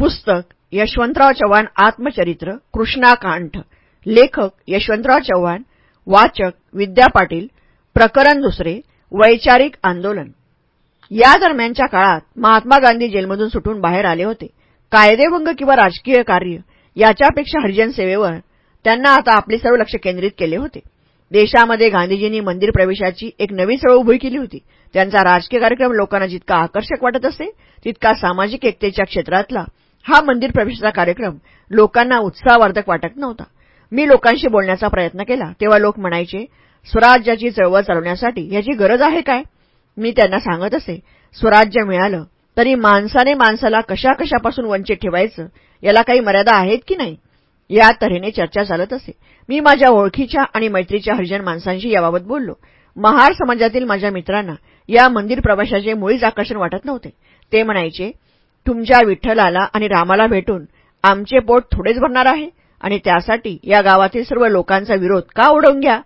पुस्तक यशवंतराव चव्हाण आत्मचरित्र कृष्णाकांठ लेखक यशवंतराव चव्हाण वाचक विद्या पाटील प्रकरण दुसरे वैचारिक आंदोलन. या दरम्यानच्या काळात महात्मा गांधी जेलमधून सुटून बाहेर आले होते. कायदेभंग किंवा राजकीय कार्य याच्यापेक्षा हरिजन सेवेवर त्यांना आता आपले सर्व लक्ष केंद्रित केले होते. देशामध्ये गांधीजींनी मंदिर प्रवेशाची एक नवी चळवळ उभी केली होती. त्यांचा राजकीय कार्यक्रम लोकांना जितका आकर्षक वाटत असे तितका सामाजिक एकतेच्या क्षेत्रातला हा मंदिर प्रवेशाचा कार्यक्रम लोकांना उत्साहवर्धक वाटत नव्हता. मी लोकांशी बोलण्याचा प्रयत्न केला तेव्हा लोक म्हणायचे स्वराज्याची चळवळ चालवण्यासाठी याची गरज आहे काय? मी त्यांना सांगत असे स्वराज्य मिळालं तरी माणसाने माणसाला कशा कशापासून वंचित ठेवायचं? याला काही मर्यादा आहेत की नाही? या तऱ्हेने चर्चा चालत असे. मी माझ्या ओळखीच्या आणि मैत्रीच्या हरिजन माणसांशी याबाबत बोललो. महार समाजातील माझ्या मित्रांना या मंदिर प्रवाशाचे मुळीच आकर्षण वाटत नव्हते. ते म्हणायचे तुमच्या विठ्ठलाला आणि रामाला भेटून आमचे पोट थोडेच भरणार आहे आणि त्यासाठी या गावातील सर्व लोकांचा विरोध का उडवून घ्या?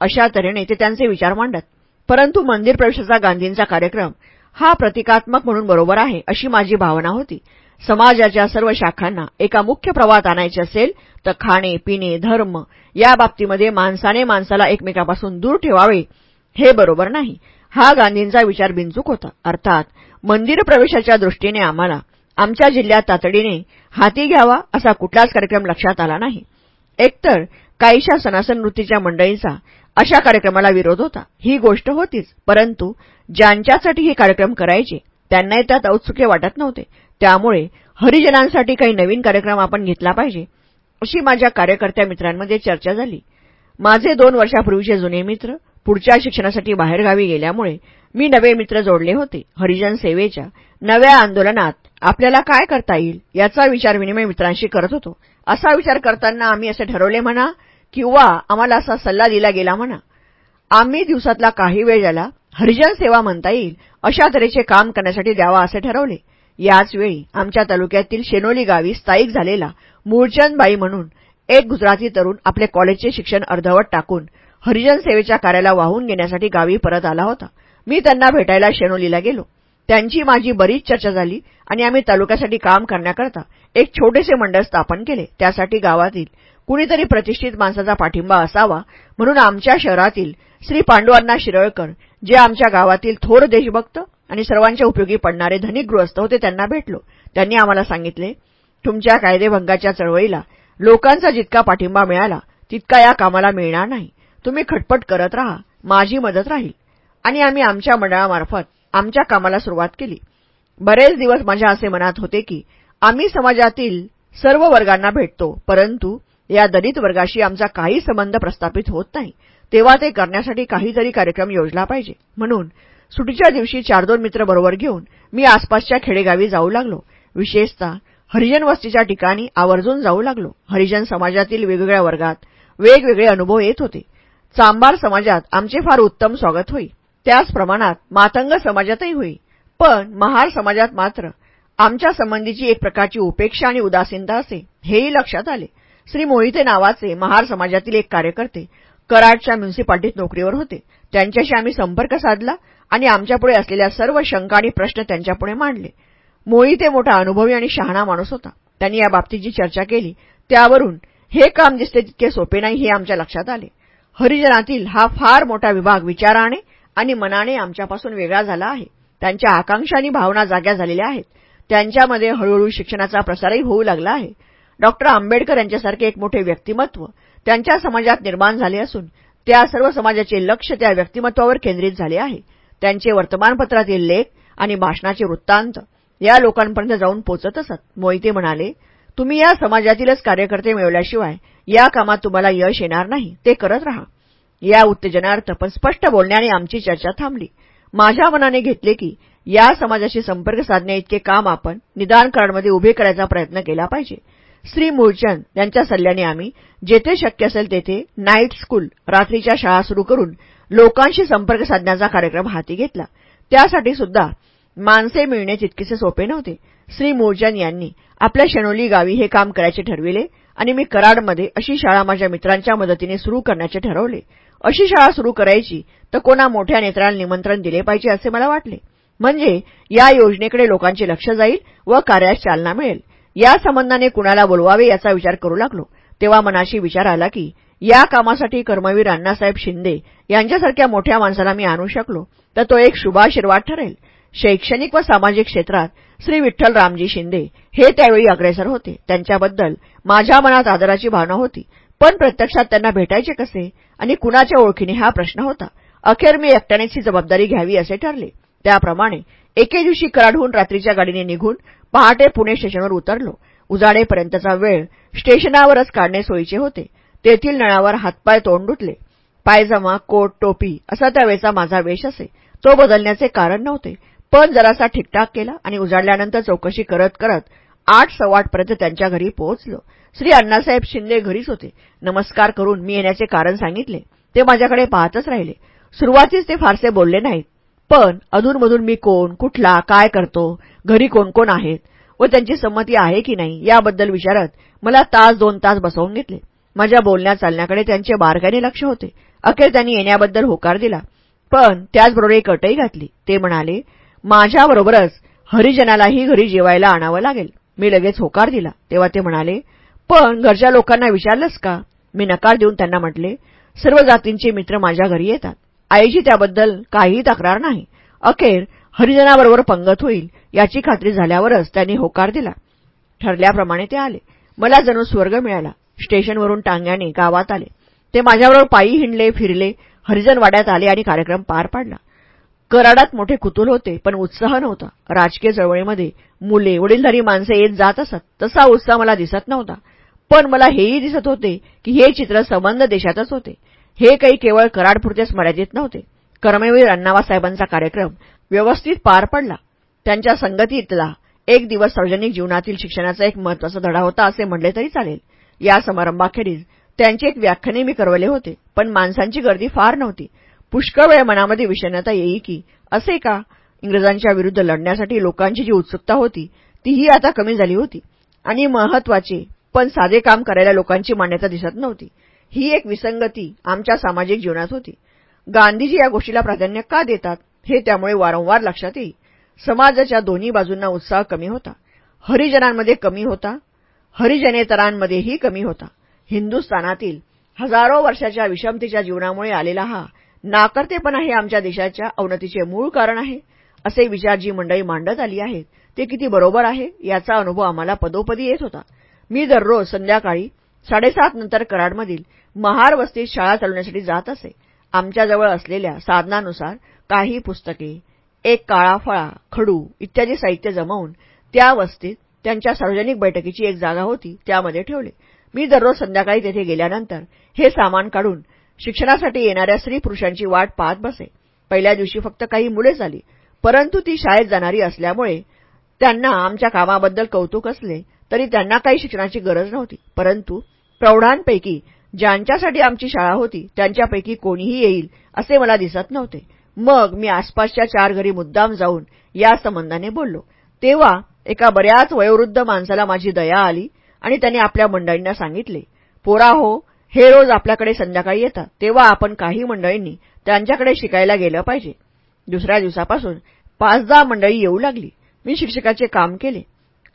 अशा तऱ्हेने ते त्यांचे विचार मांडत. परंतु मंदिर प्रवेशाचा गांधींचा कार्यक्रम हा प्रतिकात्मक म्हणून बरोबर आहे अशी माझी भावना होती. समाजाच्या सर्व शाखांना एका मुख्य प्रवाहात आणायचे असेल तर खाणे पिणे धर्म या बाबतीमध्ये माणसाने माणसाला एकमेकापासून दूर ठेवावे हे बरोबर नाही. हा गांधींचा विचार बिनचूक होता. अर्थात मंदिर प्रवेशाच्या दृष्टीने आम्हाला आमच्या जिल्ह्यात तातडीने हाती घ्यावा असा कुठलाच कार्यक्रम लक्षात आला नाही. एकतर काहीशा सनासन वृत्तीच्या मंडळींचा अशा कार्यक्रमाला विरोध होता. ही गोष्ट होतीच परंतु ज्यांच्यासाठी हे कार्यक्रम करायचे त्यांनाही त्यात औत्सुक्य वाटत नव्हते. त्यामुळे हरिजनांसाठी काही नवीन कार्यक्रम आपण घेतला पाहिजे अशी माझ्या कार्यकर्त्या मित्रांमध्ये चर्चा झाली. माझे दोन वर्षापूर्वीचे जुने मित्र पुढच्या शिक्षणासाठी बाहेरगावी गेल्यामुळे मी नवे मित्र जोडले होते हरिजन सेवेच्या नव्या आंदोलनात आपल्याला काय करता येईल याचा विचार विनिमय मित्रांशी करत होतो. असा विचार करताना आम्ही असे ठरवले म्हणा किंवा आम्हाला असा सल्ला दिला गेला म्हणा. आम्ही दिवसातला काही वेळ ज्याला हरिजन सेवा म्हणता येईल अशा तऱ्हेचे काम करण्यासाठी द्यावा असे ठरवले. याचवेळी आमच्या तालुक्यातील शेनोली गावी स्थायिक झालेला मूळचंदबाई म्हणून एक गुजराती तरुण आपले कॉलेजचे शिक्षण अर्धवट टाकून हरिजन सेवेच्या कार्याला वाहून घेण्यासाठी गावी परत आला होता. मी त्यांना भेटायला शेनोलीला गेलो. त्यांची माझी बरीच चर्चा झाली आणि आम्ही तालुक्यासाठी काम करण्याकरता एक छोटेसे मंडळ स्थापन केले. त्यासाठी गावातील कुणीतरी प्रतिष्ठित माणसाचा पाठिंबा असावा म्हणून आमच्या शहरातील श्री पांडुअण्णा शिरळकर जे आमच्या गावातील थोर देशभक्त आणि सर्वांच्या उपयोगी पडणारे धनिक गृहस्थ होते त्यांना भेटलो. त्यांनी आम्हाला सांगितले तुमच्या कायदेभंगाच्या चळवळीला लोकांचा जितका पाठिंबा मिळाला तितका या कामाला मिळणार नाही. तुम्ही खटपट करत राहा. माझी मदत राहील. आणि आम्ही आमच्या मंडळामार्फत आमच्या कामाला सुरुवात केली. बरेच दिवस माझ्या असे मनात होते की आम्ही समाजातील सर्व वर्गांना भेटतो परंतु या दलित वर्गाशी आमचा काही संबंध प्रस्थापित होत नाही. तेव्हा ते करण्यासाठी काहीतरी कार्यक्रम योजला पाहिजे. म्हणून सुटीच्या दिवशी चार दोन मित्र बरोबर घेऊन मी आसपासच्या खेडेगावी जाऊ लागलो. विशेषतः हरिजन वस्तीच्या ठिकाणी आवर्जून जाऊ लागलो. हरिजन समाजातील वेगवेगळ्या वर्गात वेगवेगळे अनुभव येत होते. चांबार समाजात आमचे फार उत्तम स्वागत होई. त्याच प्रमाणात मातंग समाजातही होई. पण महार समाजात मात्र आमच्या संबंधीची एक प्रकारची उपेक्षा आणि उदासीनता असे हेही लक्षात आले. श्री मोहिते नावाचे महार समाजातील एक कार्यकर्ते कराडच्या म्युन्सिपाल्टीत नोकरीवर होते. त्यांच्याशी आम्ही संपर्क साधला आणि आमच्यापुढे असलेल्या सर्व शंका आणि प्रश्न त्यांच्यापुढे मांडले. मोहिते मोठा अनुभवी आणि शहाणा माणूस होता. त्यांनी या बाबतीत जी चर्चा केली त्यावरून हे काम दिसते तितके सोपे नाही हे आमच्या लक्षात आले. हरिजनातील हा फार मोठा विभाग विचाराने आणि मनाने आमच्यापासून वेगळा झाला आहे. त्यांच्या आकांक्षा आणि भावना जाग्या झालेल्या आहेत. त्यांच्यामध्ये हळूहळू शिक्षणाचा प्रसारही होऊ लागला आहे. डॉक्टर आंबेडकर यांच्यासारखे एक मोठे व्यक्तिमत्व त्यांच्या समाजात निर्माण झाले असून त्या सर्व समाजाचे लक्ष त्या व्यक्तिमत्वावर केंद्रित झाले आहे. त्यांचे वर्तमानपत्रातील लेख आणि भाषणाचे वृत्तांत या लोकांपर्यंत जाऊन पोचत असत. मोहिते म्हणाले तुम्ही या समाजातीलच कार्यकर्ते मिळवल्याशिवाय या कामात तुम्हाला यश येणार नाही. ते करत राहा. या उत्तेजनार्थ पण स्पष्ट बोलण्याने आमची चर्चा थांबली. माझ्या मनाने घेतले की या समाजाशी संपर्क साधण्या इतके काम आपण निदान कार्डमध्ये उभे करायचा प्रयत्न केला पाहिजे. श्री मूळचंद यांच्या सल्ल्याने आम्ही जेथे शक्य असेल तेथे नाईट स्कूल रात्रीच्या शाळा सुरू करून लोकांशी संपर्क साधण्याचा कार्यक्रम हाती घेतला. त्यासाठी सुद्धा माणसे मिळणे तितकेसे सोपे नव्हते. श्री मूळचंद यांनी आपल्या शेणोली गावी हे काम करायचे ठरविले आणि मी कराडमध्ये अशी शाळा माझ्या मित्रांच्या मदतीने सुरू करण्याचे ठरवले. अशी शाळा सुरू करायची तर कोणा मोठ्या नेत्राला निमंत्रण दिले पाहिजे असे मला वाटले. म्हणजे या योजनेकडे लोकांचे लक्ष जाईल व कार्यास चालना मिळेल. या संबंधाने कुणाला बोलवावे याचा विचार करू लागलो. तेव्हा मनाशी विचार आला की या कामासाठी कर्मवीर अण्णासाहेब शिंदे यांच्यासारख्या मोठ्या माणसाला मी आणू शकलो तर तो एक शुभाशीर्वाद ठरेल. शैक्षणिक व सामाजिक क्षेत्रात श्री विठ्ठल रामजी शिंदे हे त्यावेळी अग्रेसर होते. त्यांच्याबद्दल माझ्या मनात आदराची भावना होती. पण प्रत्यक्षात त्यांना भेटायचे कसे? आणि कुणाच्या ओळखीने हा प्रश्न होता? अखेर मी एकट्यानेच ही जबाबदारी घ्यावी असे ठरले. त्याप्रमाणे एके दिवशी कराडहून रात्रीच्या गाडीने निघून पहाटे पुणे स्टेशनवर उतरलो. उजाडेपर्यंतचा वेळ स्टेशनावरच काढणे सोयीचे होते. तेथील नळावर हातपाय तोंड धुतले पायजमा कोट टोपी असा त्यावेळेचा माझा वेश असे. तो बदलण्याचे कारण नव्हते. पण जरासा ठीकठाक केला आणि उजाडल्यानंतर चौकशी करत करत आठ सव्वाटपर्यंत त्यांच्या घरी पोहोचलो. श्री अण्णासाहेब शिंदे घरीच होते. नमस्कार करून मी येण्याचे कारण सांगितले. ते माझ्याकडे पाहतच राहिले. सुरुवातीच ते फारसे बोलले नाहीत. पण अधूनमधून मी कोण कुठला काय करतो घरी कोण कोण आहेत व त्यांची संमती आहे की नाही याबद्दल विचारत मला तास दोन तास बसवून घेतले. माझ्या बोलण्या चालण्याकडे त्यांचे बारकाईने लक्ष होते. अखेर त्यांनी येण्याबद्दल होकार दिला. पण त्याचबरोबर एक अटही घातली. ते म्हणाले माझ्याबरोबरच हरिजनालाही घरी जेवायला आणावं लागेल. मी लगेच होकार दिला. तेव्हा ते म्हणाले पण घरच्या लोकांना विचारलंस का? मी नकार देऊन त्यांना म्हटले सर्व जातींचे मित्र माझ्या घरी येतात. आईची त्याबद्दल काहीही तक्रार नाही. अखेर हरिजनाबरोबर पंगत होईल याची खात्री झाल्यावरच त्यांनी होकार दिला. ठरल्याप्रमाणे ते आले. मला जणू स्वर्ग मिळाला. स्टेशनवरून टांग्याने गावात आले. ते माझ्याबरोबर पायी हिंडले फिरले हरिजन वाड्यात आले आणि कार्यक्रम पार पाडला. कराडात मोठे कुतूल होते पण उत्साह नव्हता. राजकीय चळवळीमध्ये मुले वडीलधारी माणसे येत जात असत. तसा उत्साह मला दिसत नव्हता. पण मला हेही दिसत होते की हे चित्र संबंध देशातच होते. हे काही केवळ कराडपुरतेच मर्यादित नव्हते. कर्मवीर अण्णावासाहेबांचा कार्यक्रम व्यवस्थित पार पडला. त्यांच्या संगतीतला एक दिवस सार्वजनिक जीवनातील शिक्षणाचा एक महत्त्वाचा धडा होता असे म्हणले तरी चालेल. या समारंभाखेरीज त्यांचे एक व्याख्याने मी करवले होते पण माणसांची गर्दी फार नव्हती. पुष्कळ वेळ मनामध्ये विषण्णता येई की असे का? इंग्रजांच्या विरुद्ध लढण्यासाठी लोकांची जी उत्सुकता होती तीही आता कमी झाली होती. आणि महत्त्वाचे पण साधे काम करायला लोकांची मान्यता दिसत नव्हती. ही एक विसंगती आमच्या सामाजिक जीवनात होती. गांधीजी या गोष्टीला प्राधान्य का देतात हे त्यामुळे वारंवार लक्षात येई समाजाच्या दोन्ही बाजूंना उत्साह कमी होता. हरिजनांमध्ये कमी होता. हरिजनेतरांमध्येही कमी होता. हिंदुस्थानातील हजारो वर्षाच्या विषमतेच्या जीवनामुळे आलेला हा नाकर्तेपणा हे आमच्या देशाच्या अवनतीचे मूळ कारण आहे असे विचार जी मंडळी मांडत आली आहेत. ते किती बरोबर आहे याचा अनुभव आम्हाला पदोपदी येत होता. मी दररोज संध्याकाळी साडेसात नंतर कराडमधील महार वस्तीत शाळा चालवण्यासाठी जात असे. आमच्याजवळ असलेल्या साधनानुसार काही पुस्तके एक काळा फळा खडू इत्यादी साहित्य जमवून त्या वस्तीत त्यांच्या सार्वजनिक बैठकीची एक जागा होती त्यामध्ये ठेवले. मी दररोज संध्याकाळी तेथे गेल्यानंतर हे सामान काढून शिक्षणासाठी येणाऱ्या स्त्री पुरुषांची वाट पाहत बसे. पहिल्या दिवशी फक्त काही मुलेच आली परंतु ती शाळेत जाणारी असल्यामुळे त्यांना आमच्या कामाबद्दल कौतुक असले तरी त्यांना काही शिक्षणाची गरज नव्हती. परंतु प्रौढांपैकी ज्यांच्यासाठी आमची शाळा होती त्यांच्यापैकी कोणीही येईल असे मला दिसत नव्हते. मग मी आसपासच्या चार घरी मुद्दाम जाऊन या संबंधाने बोललो. तेव्हा एका बऱ्याच वयोवृद्ध माणसाला माझी दया आली आणि त्याने आपल्या मंडळींना सांगितले पोरा हो हे रोज आपल्याकडे संध्याकाळी येतात. तेव्हा आपण काही मंडळींनी त्यांच्याकडे शिकायला गेलं पाहिजे. दुसऱ्या दिवसापासून पाच दहा मंडळी येऊ लागली. मी शिक्षकाचे काम केले.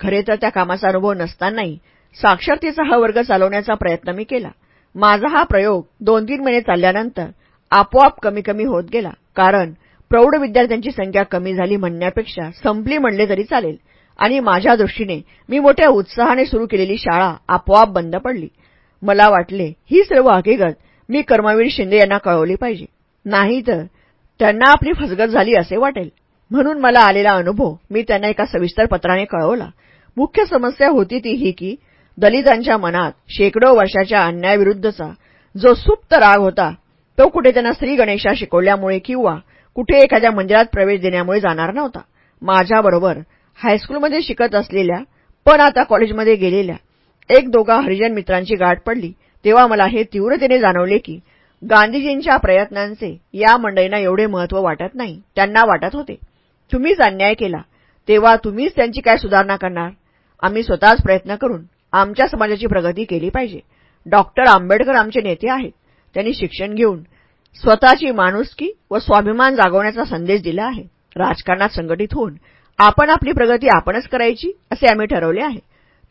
खरे तर त्या कामाचा अनुभव नसतानाही साक्षरतेचा हा वर्ग चालवण्याचा प्रयत्न मी केला. माझा हा प्रयोग दोन तीन महिने चालल्यानंतर आपोआप कमी कमी होत गेला. कारण प्रौढ विद्यार्थ्यांची संख्या कमी झाली म्हणण्यापेक्षा संपली म्हणले तरी चालेल. आणि माझ्या दृष्टीने मी मोठ्या उत्साहाने सुरू केलेली शाळा आपोआप बंद पडली. मला वाटले ही सर्व हकीकत मी कर्मवीर शिंदे यांना कळवली पाहिजे. नाही तर त्यांना आपली फसगत झाली असे वाटेल. म्हणून मला आलेला अनुभव मी त्यांना एका सविस्तर पत्राने कळवला. मुख्य समस्या होती ती ही की दलितांच्या मनात शेकडो वर्षाच्या अन्यायाविरुद्धचा जो सुप्त राग होता तो कुठे त्यांना श्री गणेशा शिकवल्यामुळे किंवा कुठे एखाद्या मंदिरात प्रवेश देण्यामुळे जाणार नव्हता. माझ्याबरोबर हायस्कूलमध्ये शिकत असलेल्या पण आता कॉलेजमध्ये गेलेल्या एक दोघा हरिजन मित्रांची गाठ पडली तेव्हा मला हे तीव्रतेने जाणवले की गांधीजींच्या प्रयत्नांचे या मंडळींना एवढे महत्त्व वाटत नाही त्यांना वाटत होते. तुम्हीच अन्याय केला तेव्हा तुम्हीच त्यांची काय सुधारणा करणार? आम्ही स्वतःच प्रयत्न करून आमच्या समाजाची प्रगती केली पाहिजे. डॉक्टर आंबेडकर आमचे नेते आहेत. त्यांनी शिक्षण घेऊन स्वतःची माणुसकी व स्वाभिमान जागवण्याचा संदेश दिला आहे. राजकारणात संघटित होऊन आपण आपली प्रगती आपणच करायची असे आम्ही ठरवले आहे.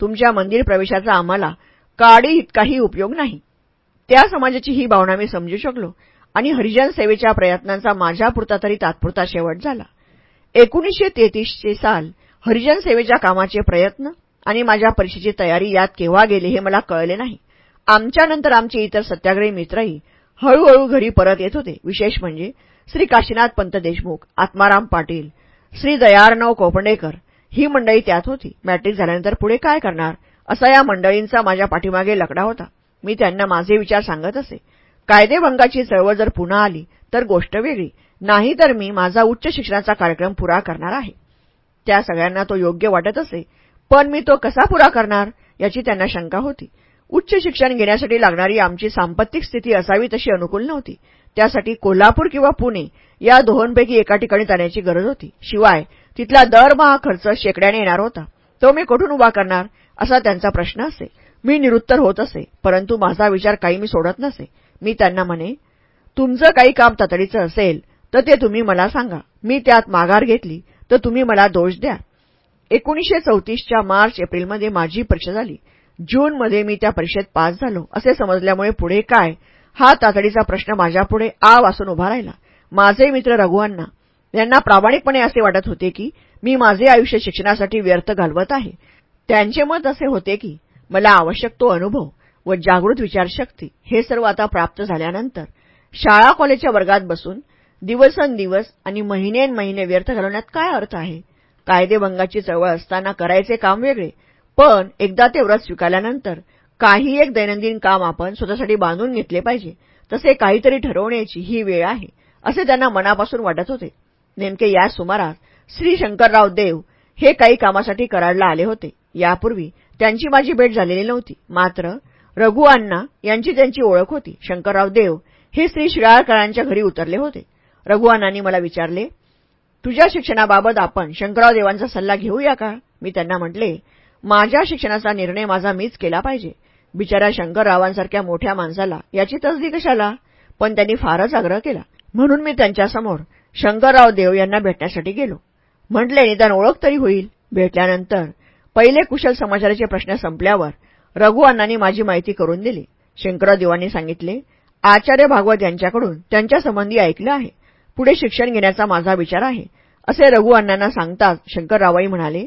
तुमच्या मंदिर प्रवेशाचा आम्हाला काडी इतकाही उपयोग नाही. त्या समाजाची ही भावना मी समजू शकलो आणि हरिजन सेवेच्या प्रयत्नांचा माझ्यापुरता तरी तात्पुरता शेवट झाला. एकोणीसशे तेहतीसचे साल हरिजन सेवेच्या कामाचे प्रयत्न आणि माझ्या परीक्षेची तयारी यात केव्हा गेले हे मला कळले नाही. आमच्यानंतर आमचे इतर सत्याग्रही मित्रही हळूहळू घरी परत येत होते. विशेष म्हणजे श्री काशीनाथ पंत देशमुख आत्माराम पाटील श्री दयारनाव कोपंडेकर ही मंडळी त्यात होती. मॅट्रिक झाल्यानंतर पुढे काय करणार असा या मंडळींचा माझ्या पाठीमागे लकडा होता. मी त्यांना माझे विचार सांगत असे. कायदेभंगाची चळवळ जर पुन्हा आली तर गोष्ट वेगळी. नाही तर मी माझा उच्च शिक्षणाचा कार्यक्रम पुरा करणार आहे. त्या सगळ्यांना तो योग्य वाटत असे. पण मी तो कसा पुरा करणार याची त्यांना शंका होती. उच्च शिक्षण घेण्यासाठी लागणारी आमची सांपत्तिक स्थिती असावी तशी अनुकूल नव्हती. त्यासाठी कोल्हापूर किंवा पुणे या दोहोंपैकी एका ठिकाणी जाण्याची गरज होती. शिवाय तिथला दरमहा खर्च शेकड्याने येणार होता. तो मी कुठून उभा करणार असा त्यांचा प्रश्न असे. मी निरुत्तर होत असे परंतु माझा विचार काही मी सोडत नसे. मी त्यांना म्हणे तुमचं काही काम तातडीचं असेल तर ते तुम्ही मला सांगा. मी त्यात माघार घेतली. तर तुम्ही मला दोष द्या. एकोणीसशे चौतीसच्या मार्च एप्रिलमध्ये माझी परीक्षा झाली. जूनमध्ये मी त्या परीक्षेत पास झालो. असे समजल्यामुळे पुढे काय? हा तातडीचा प्रश्न माझ्यापुढे आ वासून उभा राहिला. माझे मित्र रघुअण्णा यांना प्रामाणिकपणे असे वाटत होते की मी माझे आयुष्य शिक्षणासाठी व्यर्थ घालवत आहे. त्यांचे मत असे होते की मला आवश्यक तो अनुभव व जागृत विचारशक्ती हे सर्व आता प्राप्त झाल्यानंतर शाळा कॉलेजच्या वर्गात बसून दिवसंदिवस आणि महिनेन महिने व्यर्थ घालवण्यात काय अर्थ आहे? कायदेभंगाची चळवळ असताना करायचे काम वेगळे. पण एकदा ते व्रत स्वीकारल्यानंतर काही एक दैनंदिन काम आपण स्वतःसाठी बांधून घेतले पाहिजे. तसे काहीतरी ठरवण्याची ही वेळ आहे असे त्यांना मनापासून वाटत होते. नेमके या सुमारास श्री शंकरराव देव हे काही कामासाठी कराडला आले होते. यापूर्वी त्यांची माझी भेट झालेली नव्हती. मात्र रघु अण्णा यांची त्यांची ओळख होती. शंकरराव देव हे श्री शिराळकरांच्या घरी उतरले होते. रघु मला विचारले तुझ्या शिक्षणाबाबत आपण शंकरराव देवांचा सल्ला घेऊया का? मी त्यांना म्हटले माझ्या शिक्षणाचा निर्णय माझा मीच केला पाहिजे. बिचाऱ्या शंकररावांसारख्या मोठ्या माणसाला याची तसदी कशाला? पण त्यांनी फारच आग्रह केला. म्हणून मी त्यांच्यासमोर शंकरराव देव यांना भेटण्यासाठी गेलो. म्हटले निदान ओळख तरी होईल. भेटल्यानंतर पहिले कुशल समाचाराचे प्रश्न संपल्यावर रघुअण्णांनी माझी माहिती करून दिली. शंकरराव देवांनी सांगितले आचार्य भागवत यांच्याकडून त्यांच्या संबंधी ऐकलं आहे. पुढे शिक्षण घेण्याचा माझा विचार आहे. असे रघु अण्णांना सांगताच शंकररावाई म्हणाले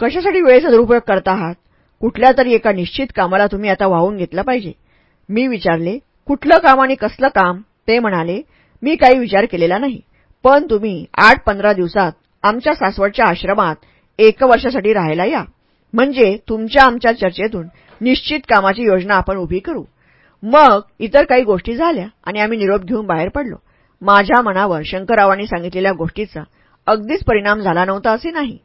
कशासाठी वेळेचा दुरुपयोग करता आहात? कुठल्या तरी एका निश्चित कामाला तुम्ही आता वाहून घेतलं पाहिजे. मी विचारले कुठलं काम आणि कसलं काम? ते म्हणाले मी काही विचार केलेला नाही पण तुम्ही आठ पंधरा दिवसात आमच्या सासवडच्या आश्रमात एक वर्षासाठी राहायला या. म्हणजे तुमच्या आमच्या चर्चेतून निश्चित कामाची योजना आपण उभी करू. मग इतर काही गोष्टी झाल्या आणि आम्ही निरोप घेऊन बाहेर पडलो. माझ्या मनावर शंकररावांनी सांगितलेल्या गोष्टीचा अगदीच परिणाम झाला नव्हता असे नाही.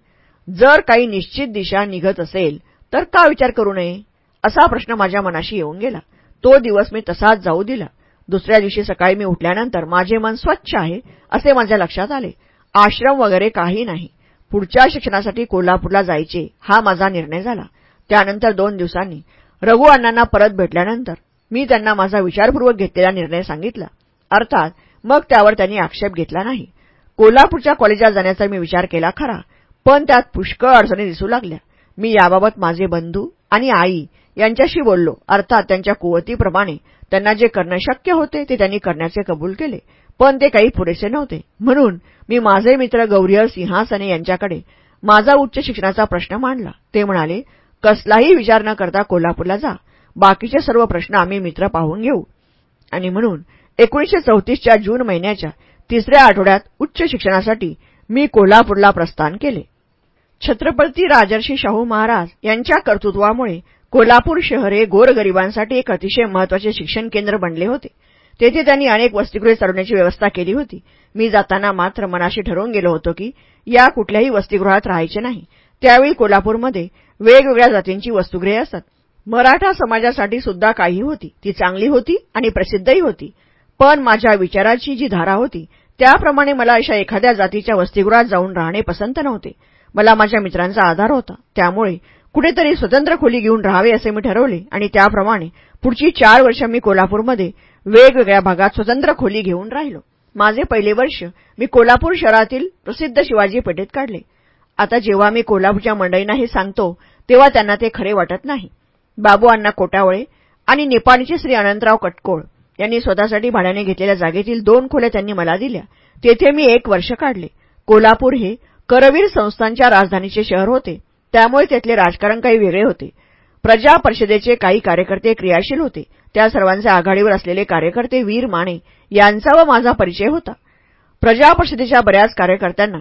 जर काही निश्चित दिशा निघत असेल तर का विचार करू नये? असा प्रश्न माझ्या मनाशी येऊन गेला. तो दिवस मी तसाच जाऊ दिला. दुसऱ्या दिवशी सकाळी मी उठल्यानंतर माझे मन स्वच्छ आहे असे माझ्या लक्षात आले. आश्रम वगैरे काही नाही. पुढच्या शिक्षणासाठी कोल्हापूरला जायचे हा माझा निर्णय झाला. त्यानंतर दोन दिवसांनी रघु अण्णांना परत भेटल्यानंतर मी त्यांना माझा विचारपूर्वक घेतलेला निर्णय सांगितला. अर्थात मग त्यावर त्यांनी आक्षेप घेतला नाही. कोल्हापूरच्या कॉलेजात जाण्याचा मी विचार केला खरा पण त्यात पुष्कळ अडचणी दिसू लागल्या. मी याबाबत माझे बंधू आणि आई यांच्याशी बोललो. अर्थात त्यांच्या कुवतीप्रमाणे त्यांना जे करणं शक्य होते ते त्यांनी करण्याचे कबूल केले. पण ते काही पुरेसे नव्हते. म्हणून मी माझे मित्र गौरीहर सिंहासने यांच्याकडे माझा उच्च शिक्षणाचा प्रश्न मांडला. ते म्हणाले कसलाही विचार न करता कोल्हापूरला जा. बाकीचे सर्व प्रश्न आम्ही मित्र पाहून घेऊ. आणि म्हणून एकोणीसशे चौतीसच्या जून महिन्याच्या तिसऱ्या आठवड्यात उच्च शिक्षणासाठी मी कोल्हापूरला प्रस्थान केले. छत्रपती राजर्षी शाहू महाराज यांच्या कर्तृत्वामुळे कोल्हापूर शहर हे गोरगरिबांसाठी एक अतिशय महत्त्वाचे शिक्षण केंद्र बनले होते. तेथे त्यांनी अनेक वसतिगृहे चालवण्याची व्यवस्था केली होती. मी जाताना मात्र मनाशी ठरवून गेलो होतो की या कुठल्याही वसतिगृहात राहायचे नाही. त्यावेळी कोल्हापूरमध्ये वेगवेगळ्या जातींची वसतिगृहे असतात. मराठा समाजासाठी सुद्धा काही होती. ती चांगली होती आणि प्रसिद्धही होती. पण माझ्या विचाराची जी धारा होती त्याप्रमाणे मला अशा एखाद्या जातीच्या वसतिगृहात जाऊन राहणे पसंत नव्हते. मला माझ्या मित्रांचा आधार होता. त्यामुळे कुठेतरी स्वतंत्र खोली घेऊन राहावे असे मी ठरवले आणि त्याप्रमाणे पुढची चार वर्ष मी कोल्हापूरमध्ये वेगवेगळ्या भागात स्वतंत्र खोली घेऊन राहिलो. माझे पहिले वर्ष मी कोल्हापूर शहरातील प्रसिद्ध शिवाजी पेठेत काढले. आता जेव्हा मी कोल्हापूरच्या मंडळींना हे सांगतो तेव्हा त्यांना ते खरे वाटत नाही. बाबू अण्णा कोटावळे आणि नेपाळचे श्री अनंतराव कटकोळ यांनी स्वतःसाठी भाड्याने घेतलेल्या जागेतील दोन खोल्या त्यांनी मला दिल्या. तेथे मी एक वर्ष काढले. कोल्हापूर हे करवीर संस्थांच्या राजधानीचे शहर होते. त्यामुळे त्यातले राजकारण काही वेगळे होते. प्रजा परिषदेचे काही कार्यकर्ते क्रियाशील होते. त्या सर्वांचे आघाडीवर असलेले कार्यकर्ते वीर माने यांचा व माझा परिचय होता. प्रजा परिषदेच्या बऱ्याच कार्यकर्त्यांना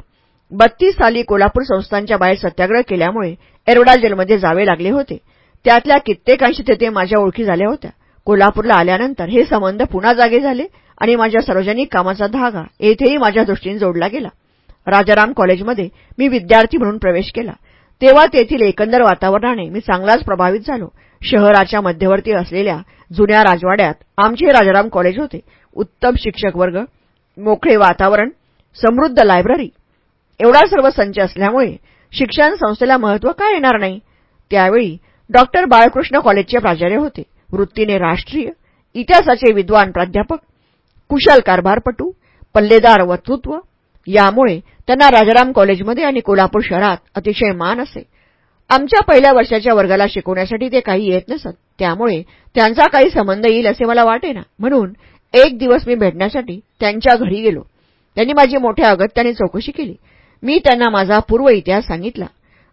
बत्तीस साली कोल्हापूर संस्थांच्या बाहेर सत्याग्रह केल्यामुळे एरोडा जेलमध्ये जावे लागले होते. त्यातल्या कित्येकांशी तेथे माझ्या ओळखी झाल्या होत्या. कोल्हापूरला आल्यानंतर हे संबंध पुन्हा जागे झाले आणि माझ्या सार्वजनिक कामाचा धागा येथेही माझ्या दृष्टीने जोडला गेला. राजाराम कॉलेजमध्ये मी विद्यार्थी म्हणून प्रवेश केला. तेव्हा तेथील एकंदर वातावरणाने मी चांगलाच प्रभावित झालो. शहराच्या मध्यवर्ती असलेल्या जुन्या राजवाड्यात आमचे राजाराम कॉलेज होते. उत्तम शिक्षक वर्ग मोकळे वातावरण समृद्ध लायब्ररी. एवढा सर्व संच असल्यामुळे शिक्षण संस्थेला महत्त्व काय येणार नाही? त्यावेळी डॉक्टर बाळकृष्ण कॉलेजचे प्राचार्य होते. वृत्तीने राष्ट्रीय इतिहासाचे विद्वान प्राध्यापक कुशल कारभारपटू पल्लेदार वक्तृत्व यामुळे त्यांना राजाराम कॉलेजमध्ये आणि कोल्हापूर शहरात अतिशय मान असे. आमच्या पहिल्या वर्षाच्या वर्गाला शिकवण्यासाठी ते काही येत नसत त्यामुळे त्यांचा काही संबंध येईल असे मला वाटेना. म्हणून एक दिवस मी भेटण्यासाठी त्यांच्या घरी गेलो. त्यांनी माझी मोठ्या अगत्याने चौकशी केली. मी त्यांना माझा पूर्व इतिहास सांगितला.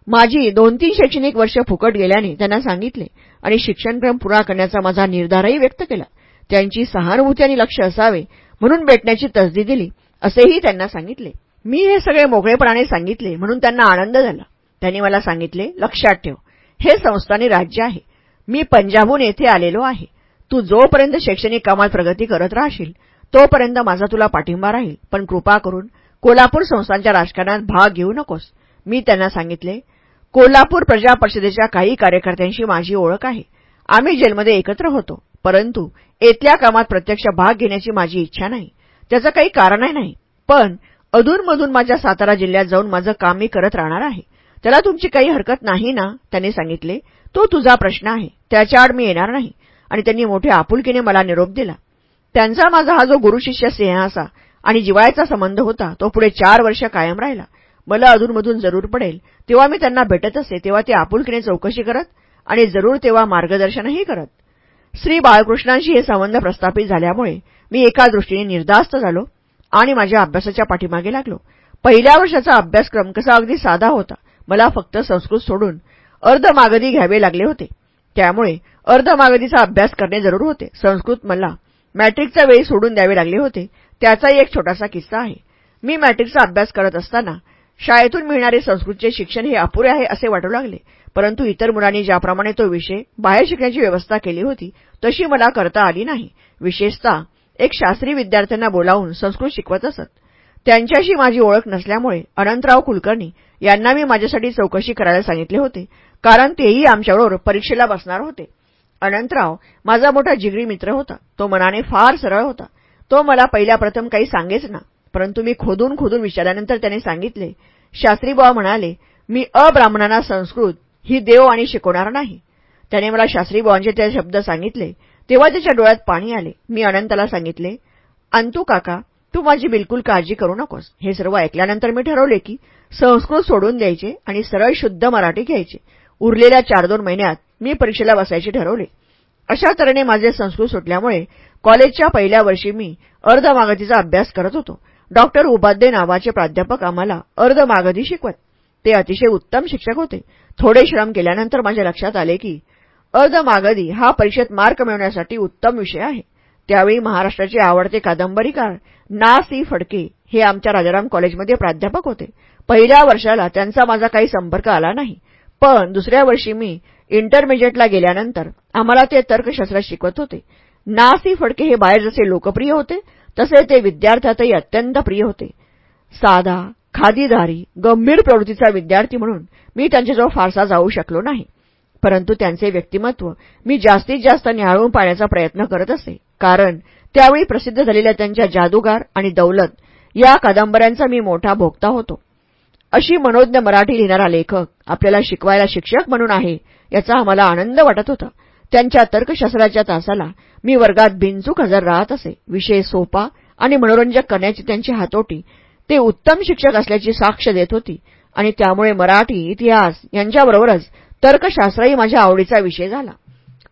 माझी दोन तीन शैक्षणिक वर्ष फुकट गेल्याने त्यांना सांगितले आणि शिक्षणक्रम पुरा करण्याचा माझा निर्धारही व्यक्त केला. त्यांची सहानुभूती आणि लक्ष असावे म्हणून भेटण्याची तसदी दिली असेही त्यांना सांगितले. मी हे सगळे मोकळेपणाने सांगितले म्हणून त्यांना आनंद झाला. त्यांनी मला सांगितले लक्षात ठेव हे संस्थानी राज्य आहे. मी पंजाबहून येथे आलेलो आहे. तू जोपर्यंत शैक्षणिक कामात प्रगती करत राहशील तोपर्यंत माझा तुला पाठिंबा राहील. पण कृपा करून कोल्हापूर संस्थांच्या राजकारणात भाग घेऊ नकोस. मी त्यांना सांगितले कोल्हापूर प्रजा परिषदेच्या काही कार्यकर्त्यांशी माझी ओळख आहे. आम्ही जेलमध्ये एकत्र होतो परंतु येथल्या कामात प्रत्यक्ष भाग घेण्याची माझी इच्छा नाही. त्याचं काही कारणही नाही. पण अधूनमधून माझ्या सातारा जिल्ह्यात जाऊन माझं काम मी करत राहणार आहे. त्याला तुमची काही हरकत नाही ना त्यांनी सांगितले. तो तुझा प्रश्न आहे. त्याच्याआड मी येणार नाही. आणि त्यांनी मोठ्या आपुलकीने मला निरोप दिला. त्यांचा माझा हा जो गुरुशिष्य सिंहाचा आणि जिवाळ्याचा संबंध होता तो पुढे चार वर्ष कायम राहिला. मला अधूनमधून जरूर पडेल. तेव्हा मी त्यांना भेटत असे तेव्हा ते आपुलकीने चौकशी करत आणि जरूर तेव्हा मार्गदर्शनही करत. श्री बाळकृष्णांशी हे संबंध प्रस्थापित झाल्यामुळे मी एका दृष्टीने निर्धास्त झालो आणि माझ्या अभ्यासाच्या पाठीमागे लागलो. पहिल्या वर्षाचा अभ्यासक्रम कसा अगदी साधा होता मला फक्त संस्कृत सोडून अर्धमागधी घ्यावे लागले होते. त्यामुळे अर्धमागधीचा अभ्यास करणे जरूर होते. संस्कृत मला मॅट्रिकच्या वेळी सोडून द्यावे लागले होते. त्याचाही एक छोटासा किस्सा आहे. मी मॅट्रिकचा अभ्यास करत असताना शाळेतून मिळणारे संस्कृतचे शिक्षण हे अपुरे आहे असे वाटू लागले. परंतु इतर मुलांनी ज्याप्रमाणे तो विषय बाहेर शिकण्याची व्यवस्था केली होती तशी मला करता आली नाही. विशेषतः एक शास्त्री विद्यार्थ्यांना बोलावून संस्कृत शिकवत असत. त्यांच्याशी माझी ओळख नसल्यामुळे अनंतराव कुलकर्णी यांना मी माझ्यासाठी चौकशी करायला सांगितले होते कारण तेही आमच्याबरोबर परीक्षेला बसणार होते. अनंतराव माझा मोठा जिगरी मित्र होता. तो मनाने फार सरळ होता. तो मला पहिल्या प्रथम काही सांगेच ना. परंतु मी खोदून खोदून विचारल्यानंतर त्याने सांगितले शास्त्रीबाबा म्हणाले मी अब्राह्मणांना संस्कृत ही देव आणि शिकवणार नाही. त्याने मला शास्त्रीबाबांचे ते शब्द सांगितले. तेव्हा त्याच्या डोळ्यात पाणी आले. मी अनंताला सांगितले अंतू काका तू माझी बिलकुल काळजी करू नकोस. हे सर्व ऐकल्यानंतर मी ठरवले की संस्कृत सोडून द्यायचे आणि सरळ शुद्ध मराठी घ्यायचे. उरलेल्या चार दोन महिन्यात मी परीक्षेला बसायचे ठरवले. अशा तऱ्हेने माझे संस्कृत सुटल्यामुळे कॉलेजच्या पहिल्या वर्षी मी अर्धमागतीचा अभ्यास करत होतो. डॉक्टर उपाध्ये नावाचे प्राध्यापक आम्हाला अर्धमागधी शिकवत. ते अतिशय उत्तम शिक्षक होते. थोडे श्रम केल्यानंतर माझ्या लक्षात आले की अर्धमागधी हा परीक्षेत मार्क मिळवण्यासाठी उत्तम विषय आहे. त्यावेळी महाराष्ट्राचे आवडते कादंबरीकार ना सी फडके हे आमच्या राजाराम कॉलेजमध्ये प्राध्यापक होते. पहिल्या वर्षाला त्यांचा माझा काही संपर्क आला नाही. पण दुसऱ्या वर्षी मी इंटरमिजिएटला गेल्यानंतर आम्हाला ते तर्कशास्त्र शिकवत होते. ना सी फडके हे बाहेर जसे लोकप्रिय होते. तसे ते विद्यार्थ्यातही अत्यंत प्रिय होते. साधा खादीधारी गंभीर प्रवृत्तीचा विद्यार्थी म्हणून मी त्यांच्याजवळ फारसा जाऊ शकलो नाही. परंतु त्यांचे व्यक्तिमत्व मी जास्तीत जास्त निहाळून पाहण्याचा प्रयत्न करत असे. कारण त्यावेळी प्रसिद्ध झालेल्या त्यांच्या जादूगार आणि दौलत या कादंबऱ्यांचा मी मोठा भोगता होतो. अशी मनोज्ञ मराठी लिहिणारा लेखक आपल्याला शिकवायला शिक्षक म्हणून आहे याचा आम्हाला आनंद वाटत होता. त्यांच्या तर्कशास्त्राच्या तासाला मी वर्गात बिनचूक हजर राहत असे. विषय सोपा आणि मनोरंजक करण्याची त्यांची हातोटी. ते उत्तम शिक्षक असल्याची साक्ष देत होती. आणि त्यामुळे मराठी इतिहास यांच्याबरोबरच तर्कशास्त्रही माझ्या आवडीचा विषय झाला.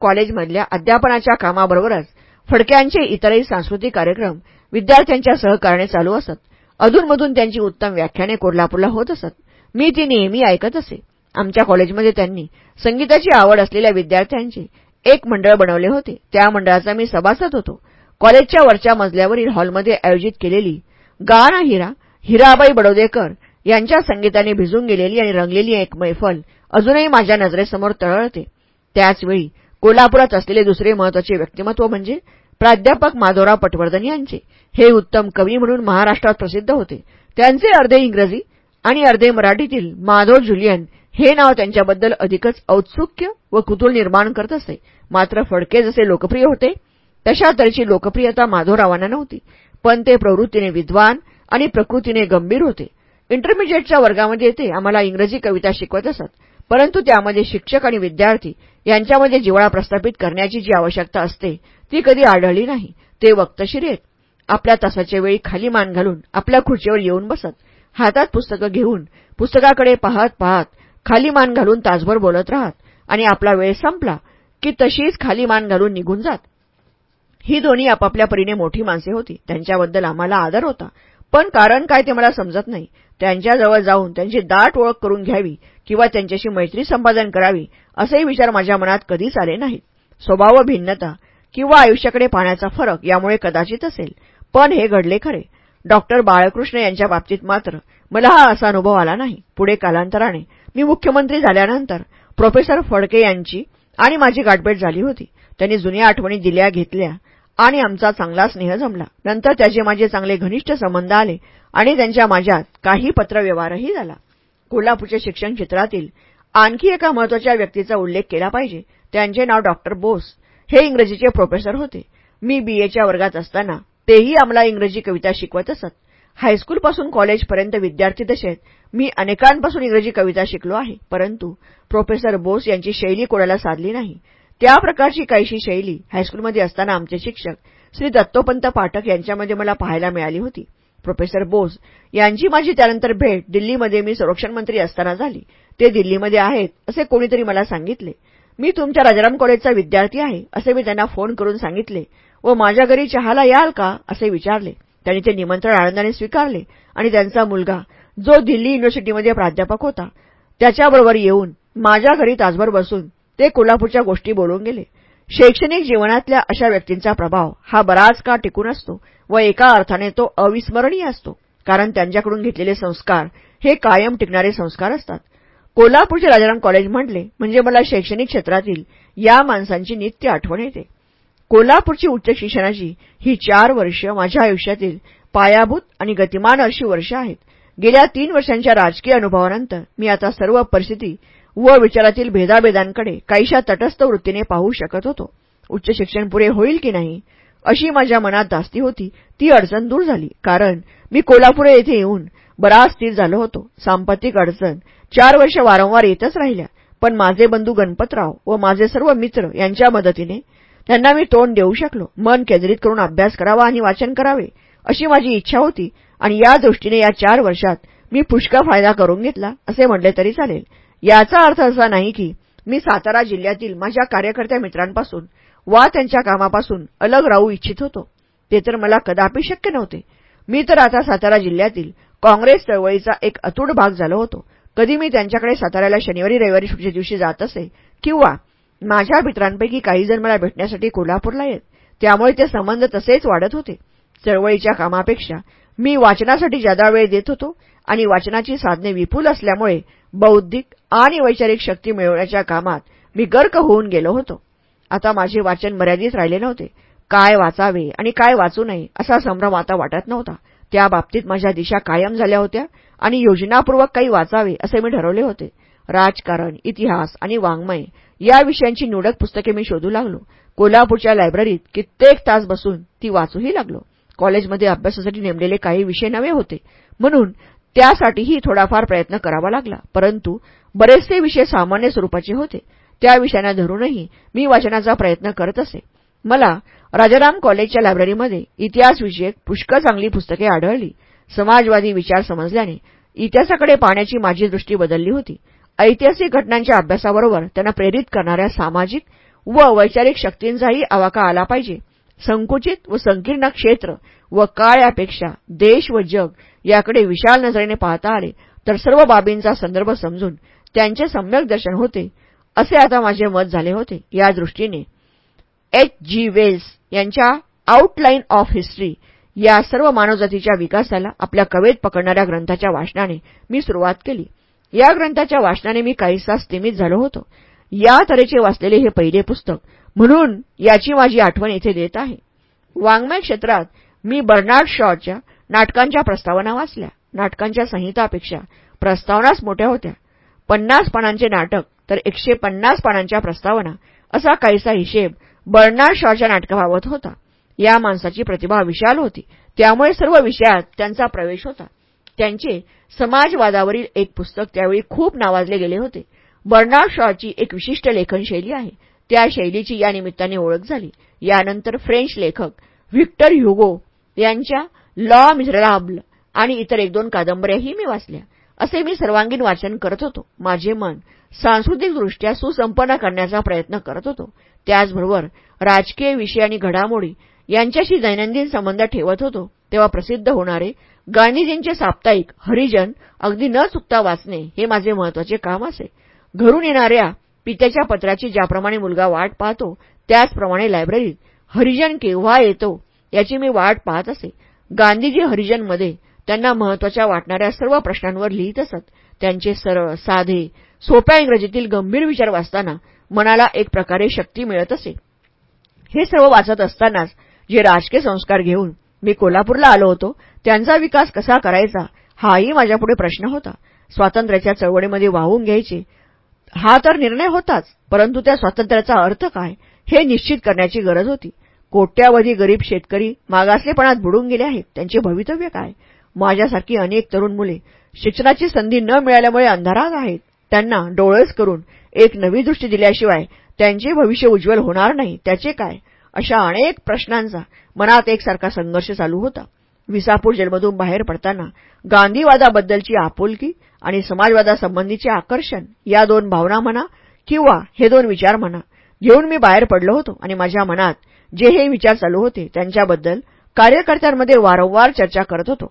कॉलेजमधल्या अध्यापनाच्या कामाबरोबरच फडक्यांचे इतरही सांस्कृतिक कार्यक्रम विद्यार्थ्यांच्या सहकार्याने चालू असत. अधूनमधून त्यांची उत्तम व्याख्याने कोल्हापूरला होत असत. मी ती नेहमी ऐकत असे. आमच्या कॉलेजमध्ये त्यांनी संगीताची आवड असलेल्या विद्यार्थ्यांचे एक मंडळ बनवले होते. त्या मंडळाचा मी सभासद होतो. कॉलेजच्या वरच्या मजल्यावरील हॉलमध्ये आयोजित केलेली गान हिरा हिराबाई बडोदेकर यांच्या संगीताने भिजून गेलेली आणि रंगलेली एक मैफल अजूनही माझ्या नजरेसमोर तळळते. त्याचवेळी कोल्हापुरात असलेले दुसरे महत्त्वाचे व्यक्तिमत्व म्हणजे प्राध्यापक माधवराव पटवर्धन यांचे. हे उत्तम कवी म्हणून महाराष्ट्रात प्रसिद्ध होते. त्यांचे अर्धे इंग्रजी आणि अर्धे मराठीतील माधव जुलियन हे नाव त्यांच्याबद्दल अधिकच औत्सुक्य व कुतूल निर्माण करत असे. मात्र फडके जसे लोकप्रिय होते तशा तऱ्हेची लोकप्रियता माधवरावांना नव्हती. पण ते प्रवृत्तीने विद्वान आणि प्रकृतीने गंभीर होते. इंटरमिजिएटच्या वर्गामध्ये ते आम्हाला इंग्रजी कविता शिकवत असत परंतु त्यामध्ये शिक्षक आणि विद्यार्थी यांच्यामध्ये जिवाळा प्रस्थापित करण्याची जी आवश्यकता असते ती कधी आढळली नाही. ते वक्तशीर येत आपल्या तासाच्या वेळी खाली मान घालून आपल्या खुर्चीवर येऊन बसत हातात पुस्तकं घेऊन पुस्तकाकडे पाहत पाहत खाली मान घालून तासभर बोलत राहत आणि आपला वेळ संपला की तशीच खाली मान घालून निघून जात. ही दोन्ही आपापल्या परीने मोठी माणसे होती. त्यांच्याबद्दल आम्हाला आदर होता. पण कारण काय ते मला समजत नाही. त्यांच्याजवळ जाऊन त्यांची दाट ओळख करून घ्यावी किंवा त्यांच्याशी मैत्री संपादन करावी असेही विचार माझ्या मनात कधीच आले नाहीत. स्वभाव भिन्नता किंवा आयुष्याकडे पाहण्याचा फरक यामुळे कदाचित असेल पण हे घडले खरे. डॉक्टर बाळकृष्ण यांच्या बाबतीत मात्र मला हा असा अनुभव आला नाही. पुढे कालांतराने मी मुख्यमंत्री झाल्यानंतर प्रोफेसर फडके यांची आणि माझी गाठभेट झाली होती. त्यांनी जुन्या आठवणी दिल्या घेतल्या आणि आमचा चांगला स्नेह जमला. नंतर त्याचे माझे चांगले घनिष्ठ संबंध आले आणि त्यांच्या माझ्यात काही पत्रव्यवहारही झाला. कोल्हापूरच्या शिक्षण क्षेत्रातील आणखी एका महत्त्वाच्या व्यक्तीचा उल्लेख केला पाहिजे. त्यांचे नाव डॉक्टर बोस. हे इंग्रजीचे प्रोफेसर होते. मी बीएच्या वर्गात असताना तेही आम्हाला इंग्रजी कविता शिकवत असत. हायस्कूलपासून कॉलेजपर्यंत विद्यार्थी दशेत मी अनेकांपासून इंग्रजी कविता शिकलो आहे. परंतु प्रोफेसर बोस यांची शैली कोणाला साधली नाही. त्या प्रकारची काहीशी शैली हायस्कूलमध्ये असताना आमचे शिक्षक श्री दत्तोपंत पाठक यांच्यामध्ये मला पाहायला मिळाली होती. प्रोफेसर बोस यांची माझी त्यानंतर भेट दिल्लीमध्ये मी संरक्षण मंत्री असताना झाली. ते दिल्लीमध्ये आहेत असे कोणीतरी मला सांगितले. मी तुमच्या राजाराम कॉलेजचा विद्यार्थी आहे असे मी त्यांना फोन करून सांगितले. व माझ्या घरी चहाला याल का? असे विचारले. त्यांनी ते निमंत्रण आनंदाने स्वीकारले आणि त्यांचा मुलगा जो दिल्ली युनिव्हर्सिटीमध्ये प्राध्यापक होता त्याच्याबरोबर येऊन माझ्या घरी तासभर बसून ते कोल्हापूरच्या गोष्टी बोलून गेले. शैक्षणिक जीवनातल्या अशा व्यक्तींचा प्रभाव हा बराच काळ टिकून असतो व एका अर्थाने तो अविस्मरणीय असतो कारण त्यांच्याकडून घेतलेले संस्कार हे कायम टिकणारे संस्कार असतात. कोल्हापूरचे राजाराम कॉलेज म्हटले म्हणजे मला शैक्षणिक क्षेत्रातील या माणसांची नित्य आठवण येते. कोल्हापूरची उच्च शिक्षणाची ही चार वर्ष माझ्या आयुष्यातील पायाभूत आणि गतिमान अशी वर्ष आहेत. गेल्या तीन वर्षांच्या राजकीय अनुभवानंतर मी आता सर्व परिस्थिती व विचारातील भेदाभेदांकडे काहीशा तटस्थ वृत्तीने पाहू शकत होतो. उच्च शिक्षण पुरे होईल की नाही अशी माझ्या मनात दास्ती होती. ती अडचण दूर झाली कारण मी कोल्हापूर येथे येऊन बराच स्थिर झालो होतो. सांपत्तिक अडचण चार वर्ष वारंवार येतच राहिल्या पण माझे बंधू गणपतराव व माझे सर्व मित्र यांच्या मदतीने त्यांना मी तोंड देऊ शकलो. मन केंद्रित करून अभ्यास करावा आणि वाचन करावे अशी माझी इच्छा होती. आणि या दृष्टीने या चार वर्षात मी पुष्कळ फायदा करून घेतला असे म्हटले तरी चालेल. याचा अर्थ असा नाही की मी सातारा जिल्ह्यातील माझ्या कार्यकर्त्या मित्रांपासून वा त्यांच्या कामापासून अलग राहू इच्छित होतो. ते तर मला कदापि शक्य नव्हते. मी तर आता सातारा जिल्ह्यातील काँग्रेस चळवळीचा एक अतूट भाग झालो होतो. कधी मी त्यांच्याकडे साताऱ्याला शनिवारी रविवारी सुट्टीच्या दिवशी जात असे किंवा माझ्या मित्रांपैकी काही जण मला भेटण्यासाठी कोल्हापूरला येत. त्यामुळे ते संबंध तसेच वाढत होते. चळवळीच्या कामापेक्षा मी वाचनासाठी जादा वेळ देत होतो आणि वाचनाची साधने विपुल असल्यामुळे बौद्धिक आणि वैचारिक शक्ती मिळवण्याच्या कामात मी गर्क होऊन गेलो होतो. आता माझे वाचन मर्यादित राहिले नव्हते. काय वाचावे आणि काय वाचू नये असा संभ्रम आता वाटत नव्हता. त्या बाबतीत माझ्या दिशा कायम झाल्या होत्या आणि योजनापूर्वक काही वाचावे असे मी ठरवले होते. राजकारण इतिहास आणि वाङ्मय या विषयांची निवडक पुस्तके मी शोधू लागलो. कोल्हापूरच्या लायब्ररीत कित्येक तास बसून ती वाचूही लागलो. कॉलेजमध्ये अभ्यासासाठी नेमलेले काही विषय नवे होते. म्हणून त्यासाठीही थोडाफार प्रयत्न करावा लागला. परंतु बरेचसे विषय सामान्य स्वरूपाचे होते. त्या विषयांना धरूनही मी वाचनाचा प्रयत्न करत असे. मला राजाराम कॉलेजच्या लायब्ररीमध्ये इतिहासविषयक पुष्कळ चांगली पुस्तके आढळली. समाजवादी विचार समजल्याने इतिहासाकडे पाहण्याची माझी दृष्टी बदलली होती. ऐतिहासिक घटनांच्या अभ्यासाबरोबर त्यांना प्रेरित करणाऱ्या सामाजिक व वैचारिक शक्तींचाही आवाका आला पाहिजे. संकुचित व संकीर्ण क्षेत्र व काळ यापेक्षा देश व जग याकडे विशाल नजरेने पाहता आले तर सर्व बाबींचा संदर्भ समजून त्यांचे सम्यक दर्शन होते असे आता माझे मत झाले होते. या दृष्टीने एच. जी. वेल्स यांच्या आउटलाईन ऑफ हिस्ट्री या सर्व मानवजातीच्या विकासाला आपल्या कवेत पकडणाऱ्या ग्रंथाच्या वाचनाने मी सुरुवात केली. या ग्रंथाच्या वाचनाने मी काहीसा स्थिमित झालो होतो. या तऱ्हेचे वाचलेले हे पहिले पुस्तक म्हणून याची माझी आठवण येथे देत आहे. वाङ्मय क्षेत्रात मी बर्नार्ड शॉच्या नाटकांच्या प्रस्तावना वाचल्या. नाटकांच्या संहितापेक्षा प्रस्तावनाच मोठ्या होत्या. पन्नास पानांचे नाटक तर एकशे पन्नास पानांच्या प्रस्तावना असा काहीसा हिशेब बर्नार्ड शॉच्या नाटकाबाबत होता. या माणसाची प्रतिभा विशाल होती. त्यामुळे सर्व विषयात त्यांचा प्रवेश होता. त्यांचे समाजवादावरील एक पुस्तक त्यावेळी खूप नावाजले गेले होते. बर्नार्ड शॉची एक विशिष्ट लेखनशैली आहे. त्या शैलीची या निमित्ताने ओळख झाली. यानंतर फ्रेंच लेखक व्हिक्टर ह्युगो यांच्या लॉ मिझराबल आणि इतर एक दोन कादंबऱ्याही मी वाचल्या. असे मी सर्वांगीण वाचन करत होतो. माझे मन सांस्कृतिकदृष्ट्या सुसंपन्न करण्याचा प्रयत्न करत होतो. त्याचबरोबर राजकीय विषय आणि घडामोडी यांच्याशी दैनंदिन संबंध ठेवत होतो. तेव्हा प्रसिद्ध होणारे गांधीजींचे साप्ताहिक हरिजन अगदी न चुकता वाचणे हे माझे महत्त्वाचे काम असे. घरून येणाऱ्या पित्याच्या पत्राची ज्याप्रमाणे मुलगा वाट पाहतो त्याचप्रमाणे लायब्ररीत हरिजन केव्हा येतो याची मी वाट पाहत असे. गांधीजी हरिजनमध्ये त्यांना महत्त्वाच्या वाटणाऱ्या सर्व प्रश्नांवर लिहित असत. त्यांचे सरळ साधे सोप्या इंग्रजीतील गंभीर विचार वाचताना मनाला एक प्रकारे शक्ती मिळत असे. हे सर्व वाचत असतानाच जे राजकीय संस्कार घेऊन मी कोल्हापूरला आलो होतो त्यांचा विकास कसा करायचा हाही माझ्यापुढे प्रश्न होता. स्वातंत्र्याच्या चळवळीमध्ये वाहून घ्यायचे हा तर निर्णय होताच परंतु त्या स्वातंत्र्याचा अर्थ काय हे निश्चित करण्याची गरज होती. कोट्यावधी गरीब शेतकरी मागासलेपणात बुडून गेले आहेत त्यांचे भवितव्य काय? माझ्यासारखी अनेक तरुण मुले शिक्षणाची संधी न मिळाल्यामुळे अंधारात आहेत. त्यांना डोळस करून एक नवी दृष्टी दिल्याशिवाय त्यांचे भविष्य उज्ज्वल होणार नाही त्याचे काय? अशा अनेक प्रश्नांचा मनात एकसारखा संघर्ष चालू होता. विसापूर जेलमधून बाहेर पडताना गांधीवादाबद्दलची आपुलकी आणि समाजवादासंबंधीचे आकर्षण या दोन भावना म्हणा किंवा हे दोन विचार म्हणा घेऊन मी बाहेर पडलो होतो आणि माझ्या मनात जे हे विचार चालू होते त्यांच्याबद्दल कार्यकर्त्यांमध्ये वारंवार चर्चा करत होतो.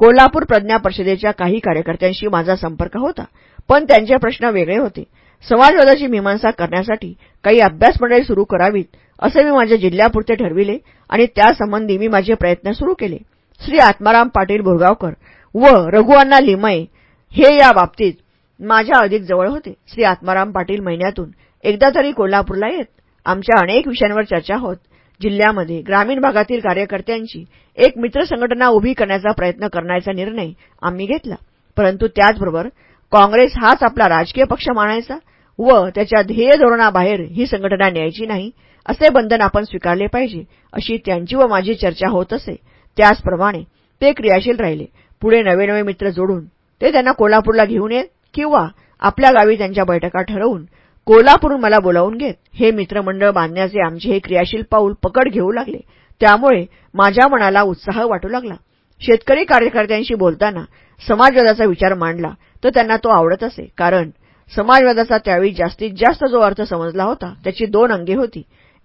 कोल्हापूर प्रज्ञा परिषदेच्या काही कार्यकर्त्यांशी माझा संपर्क होता पण त्यांचे प्रश्न वेगळे होते. समाजवादाची मीमांसा करण्यासाठी काही अभ्यास मंडळी सुरू करावीत असे मी माझ्या जिल्ह्यापुरते ठरविले आणि त्यासंबंधी मी माझे प्रयत्न सुरू केले. श्री आत्माराम पाटील बोरगावकर व रघुअण्णा लिमये हे या बाबतीत माझ्या अधिक जवळ होते. श्री आत्माराम पाटील महिन्यातून एकदा तरी कोल्हापूरला येत. आमच्या अनेक विषयांवर चर्चा होत. जिल्ह्यामध्ये ग्रामीण भागातील कार्यकर्त्यांची एक मित्र संघटना उभी करण्याचा प्रयत्न करण्याचा निर्णय आम्ही घेतला. परंतु त्याचबरोबर काँग्रेस हाच आपला राजकीय पक्ष मानायचा व त्याच्या ध्येय धोरणाबाहेर ही संघटना न्यायची नाही असे बंधन आपण स्वीकारले पाहिजे अशी त्यांची व माझी चर्चा होत असे. त्याचप्रमाणे ते क्रियाशील राहिले. पुढे नवे नवे मित्र जोडून ते त्यांना कोल्हापूरला घेऊन येत किंवा आपल्या गावी त्यांच्या बैठका ठरवून कोल्हापूरून मला बोलावून घेत. हे मित्रमंडळ बांधण्याचे आमचे हे क्रियाशील पाऊल पकड घेऊ लागले. त्यामुळे माझ्या मनाला उत्साह वाटू लागला. शेतकरी कार्यकर्त्यांशी बोलताना समाजवादाचा विचार मांडला तर त्यांना तो आवडत असे. कारण समाजवादाचा त्यावेळी जास्तीत जास्त जो अर्थ समजला होता त्याची दोन अंगे होती.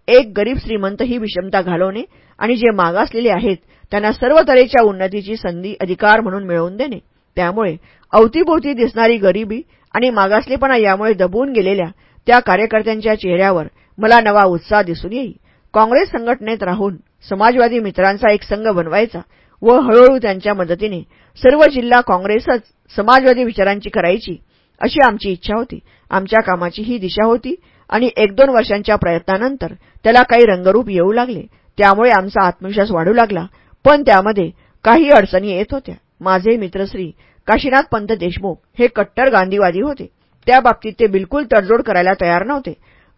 एक गरीब श्रीमंत ही विषमता घालवणे आणि जे मागासलेले आहेत त्यांना सर्व तऱ्हेच्या उन्नतीची संधी अधिकार म्हणून मिळवून देणे. त्यामुळे अवतीभोवती दिसणारी गरिबी आणि मागासलेपणा यामुळे दबून गेलेल्या त्या कार्यकर्त्यांच्या चेहऱ्यावर मला नवा उत्साह दिसून येई काँग्रेस संघटनेत राहून समाजवादी मित्रांचा एक संघ बनवायचा व हळूहळू त्यांच्या मदतीने सर्व जिल्हा काँग्रेसच समाजवादी विचारांची करायची अशी आमची इच्छा होती. आमच्या कामाची ही दिशा होती. आणि एक दोन वर्षांच्या प्रयत्नानंतर त्याला काही रंगरूप येऊ लागले. त्यामुळे आमचा आत्मविश्वास वाढू लागला. पण त्यामध्ये काही अडचणी येत होत्या. माझे मित्रश्री काशीनाथ पंत देशमुख हे कट्टर गांधीवादी होते. त्या बाबतीत ते बिलकुल तडजोड करायला तयार नव्हते.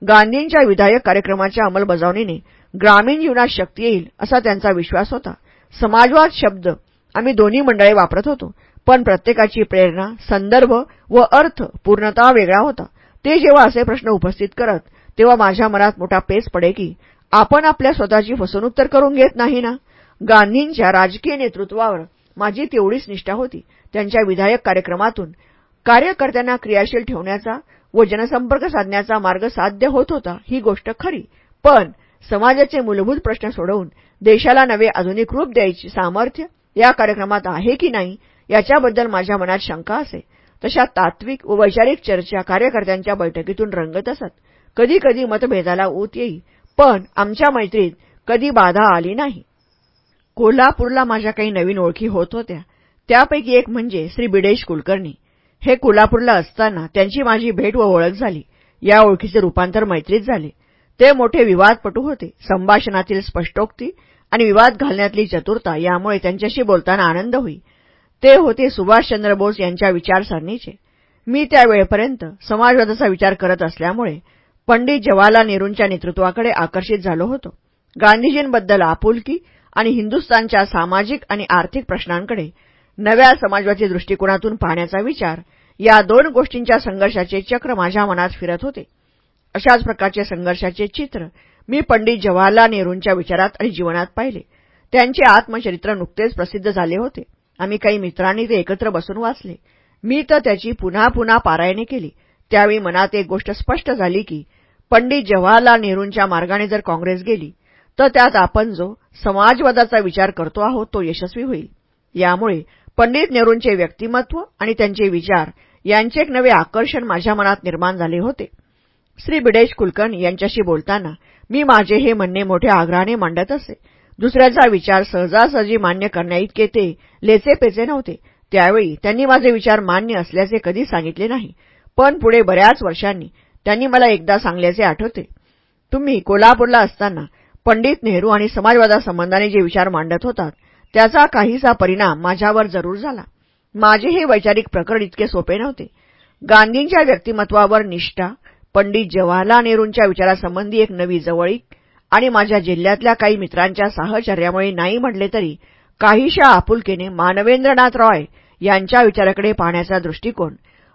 गांधींच्या विधायक कार्यक्रमाच्या अंमलबजावणीने ग्रामीण जीवनात शक्ती येईल असा त्यांचा विश्वास होता. समाजवाद शब्द आम्ही दोन्ही मंडळे वापरत होतो. पण प्रत्येकाची प्रेरणा संदर्भ व अर्थ पूर्णतः वेगळा होता. ते जेव्हा असे प्रश्न उपस्थित करत तेव्हा माझ्या मनात मोठा पेच पडे की आपण आपल्या स्वतःची फसवणूक तर करून घेत नाही ना? गांधींच्या राजकीय नेतृत्वावर माझी तेवढीच निष्ठा होती. त्यांच्या विधायक कार्यक्रमातून कार्यकर्त्यांना क्रियाशील ठेवण्याचा व जनसंपर्क साधण्याचा मार्ग साध्य होत होता ही गोष्ट खरी. पण समाजाचे मूलभूत प्रश्न सोडवून देशाला नवे आधुनिक रूप द्यायची सामर्थ्य या कार्यक्रमात आहे की नाही याच्याबद्दल माझ्या मनात शंका असे. तशा तात्विक व वैचारिक चर्चा कार्यकर्त्यांच्या बैठकीतून रंगत असत. कधी कधी मतभेदाला ऊत येई पण आमच्या मैत्रीत कधी बाधा आली नाही. कोल्हापूरला माझ्या काही नवीन ओळखी होत होत्या. त्यापैकी एक म्हणजे श्री बिडेश कुलकर्णी. हे कोल्हापूरला असताना त्यांची माझी भेट व ओळख झाली. या ओळखीचे रूपांतर मैत्रीत झाले. ते मोठे विवादपटू होते. संभाषणातील स्पष्टोक्ती आणि विवाद घालण्यातली चतुरता यामुळे त्यांच्याशी बोलताना आनंद होई. ते होते सुभाषचंद्र बोस यांच्या विचारसरणीचे. मी त्यावेळेपर्यंत समाजवादाचा विचार करत असल्यामुळे पंडित जवाहरलाल नेहरूंच्या नेतृत्वाकडे आकर्षित झालो होतो. गांधीजींबद्दल आपुलकी आणि हिंदुस्थानच्या सामाजिक आणि आर्थिक प्रश्नांकडे नव्या समाजवादी दृष्टिकोनातून पाहण्याचा विचार या दोन गोष्टींच्या संघर्षाचे चक्र माझ्या मनात फिरत होते. अशाच प्रकारचे संघर्षाचे चित्र मी पंडित जवाहरलाल नेहरूंच्या विचारात आणि जीवनात पाहिले. त्यांचे आत्मचरित्र नुकतेच प्रसिद्ध झाले होते. आम्ही काही मित्रांनी ते एकत्र बसून वाचले. मी तर त्याची पुन्हा पुन्हा पारायणे केली. त्यावेळी मनात एक गोष्ट स्पष्ट झाली की पंडित जवाहरलाल नेहरूंच्या मार्गाने जर काँग्रेस गेली तर त्यात आपण जो समाजवादाचा विचार करतो आहोत तो यशस्वी होईल. यामुळे पंडित नेहरूंचे व्यक्तिमत्व आणि त्यांचे विचार यांचे एक नवे आकर्षण माझ्या मनात निर्माण झाले होते. श्री बिडेश कुलकर्णी यांच्याशी बोलताना मी माझे हे म्हणणे मोठ्या आग्रहाने मांडत असे. दुसऱ्याचा विचार सहजासहजी मान्य करण्याइतके ते लेचेपेचे नव्हते. त्यावेळी त्यांनी माझे विचार मान्य असल्याचे कधी सांगितले नाही. पण पुढे बऱ्याच वर्षांनी त्यांनी मला एकदा सांगल्याचे आठवते. तुम्ही कोल्हापूरला असताना पंडित नेहरू आणि समाजवादासंबंधाने जे विचार मांडत होतात त्याचा काहीसा परिणाम माझ्यावर जरूर झाला. माझे हे वैचारिक प्रकरण इतके सोपे नव्हते. गांधींच्या व्यक्तिमत्वावर निष्ठा पंडित जवाहरलाल नेहरूंच्या विचारासंबंधी एक नवी जवळीक आणि माझ्या जिल्ह्यातल्या काही मित्रांच्या साहचर्यामुळे नाही म्हटले तरी काहीशा आपुलकीने मानवेंद्रनाथ रॉय यांच्या विचाराकडे पाहण्याचा दृष्टिकोन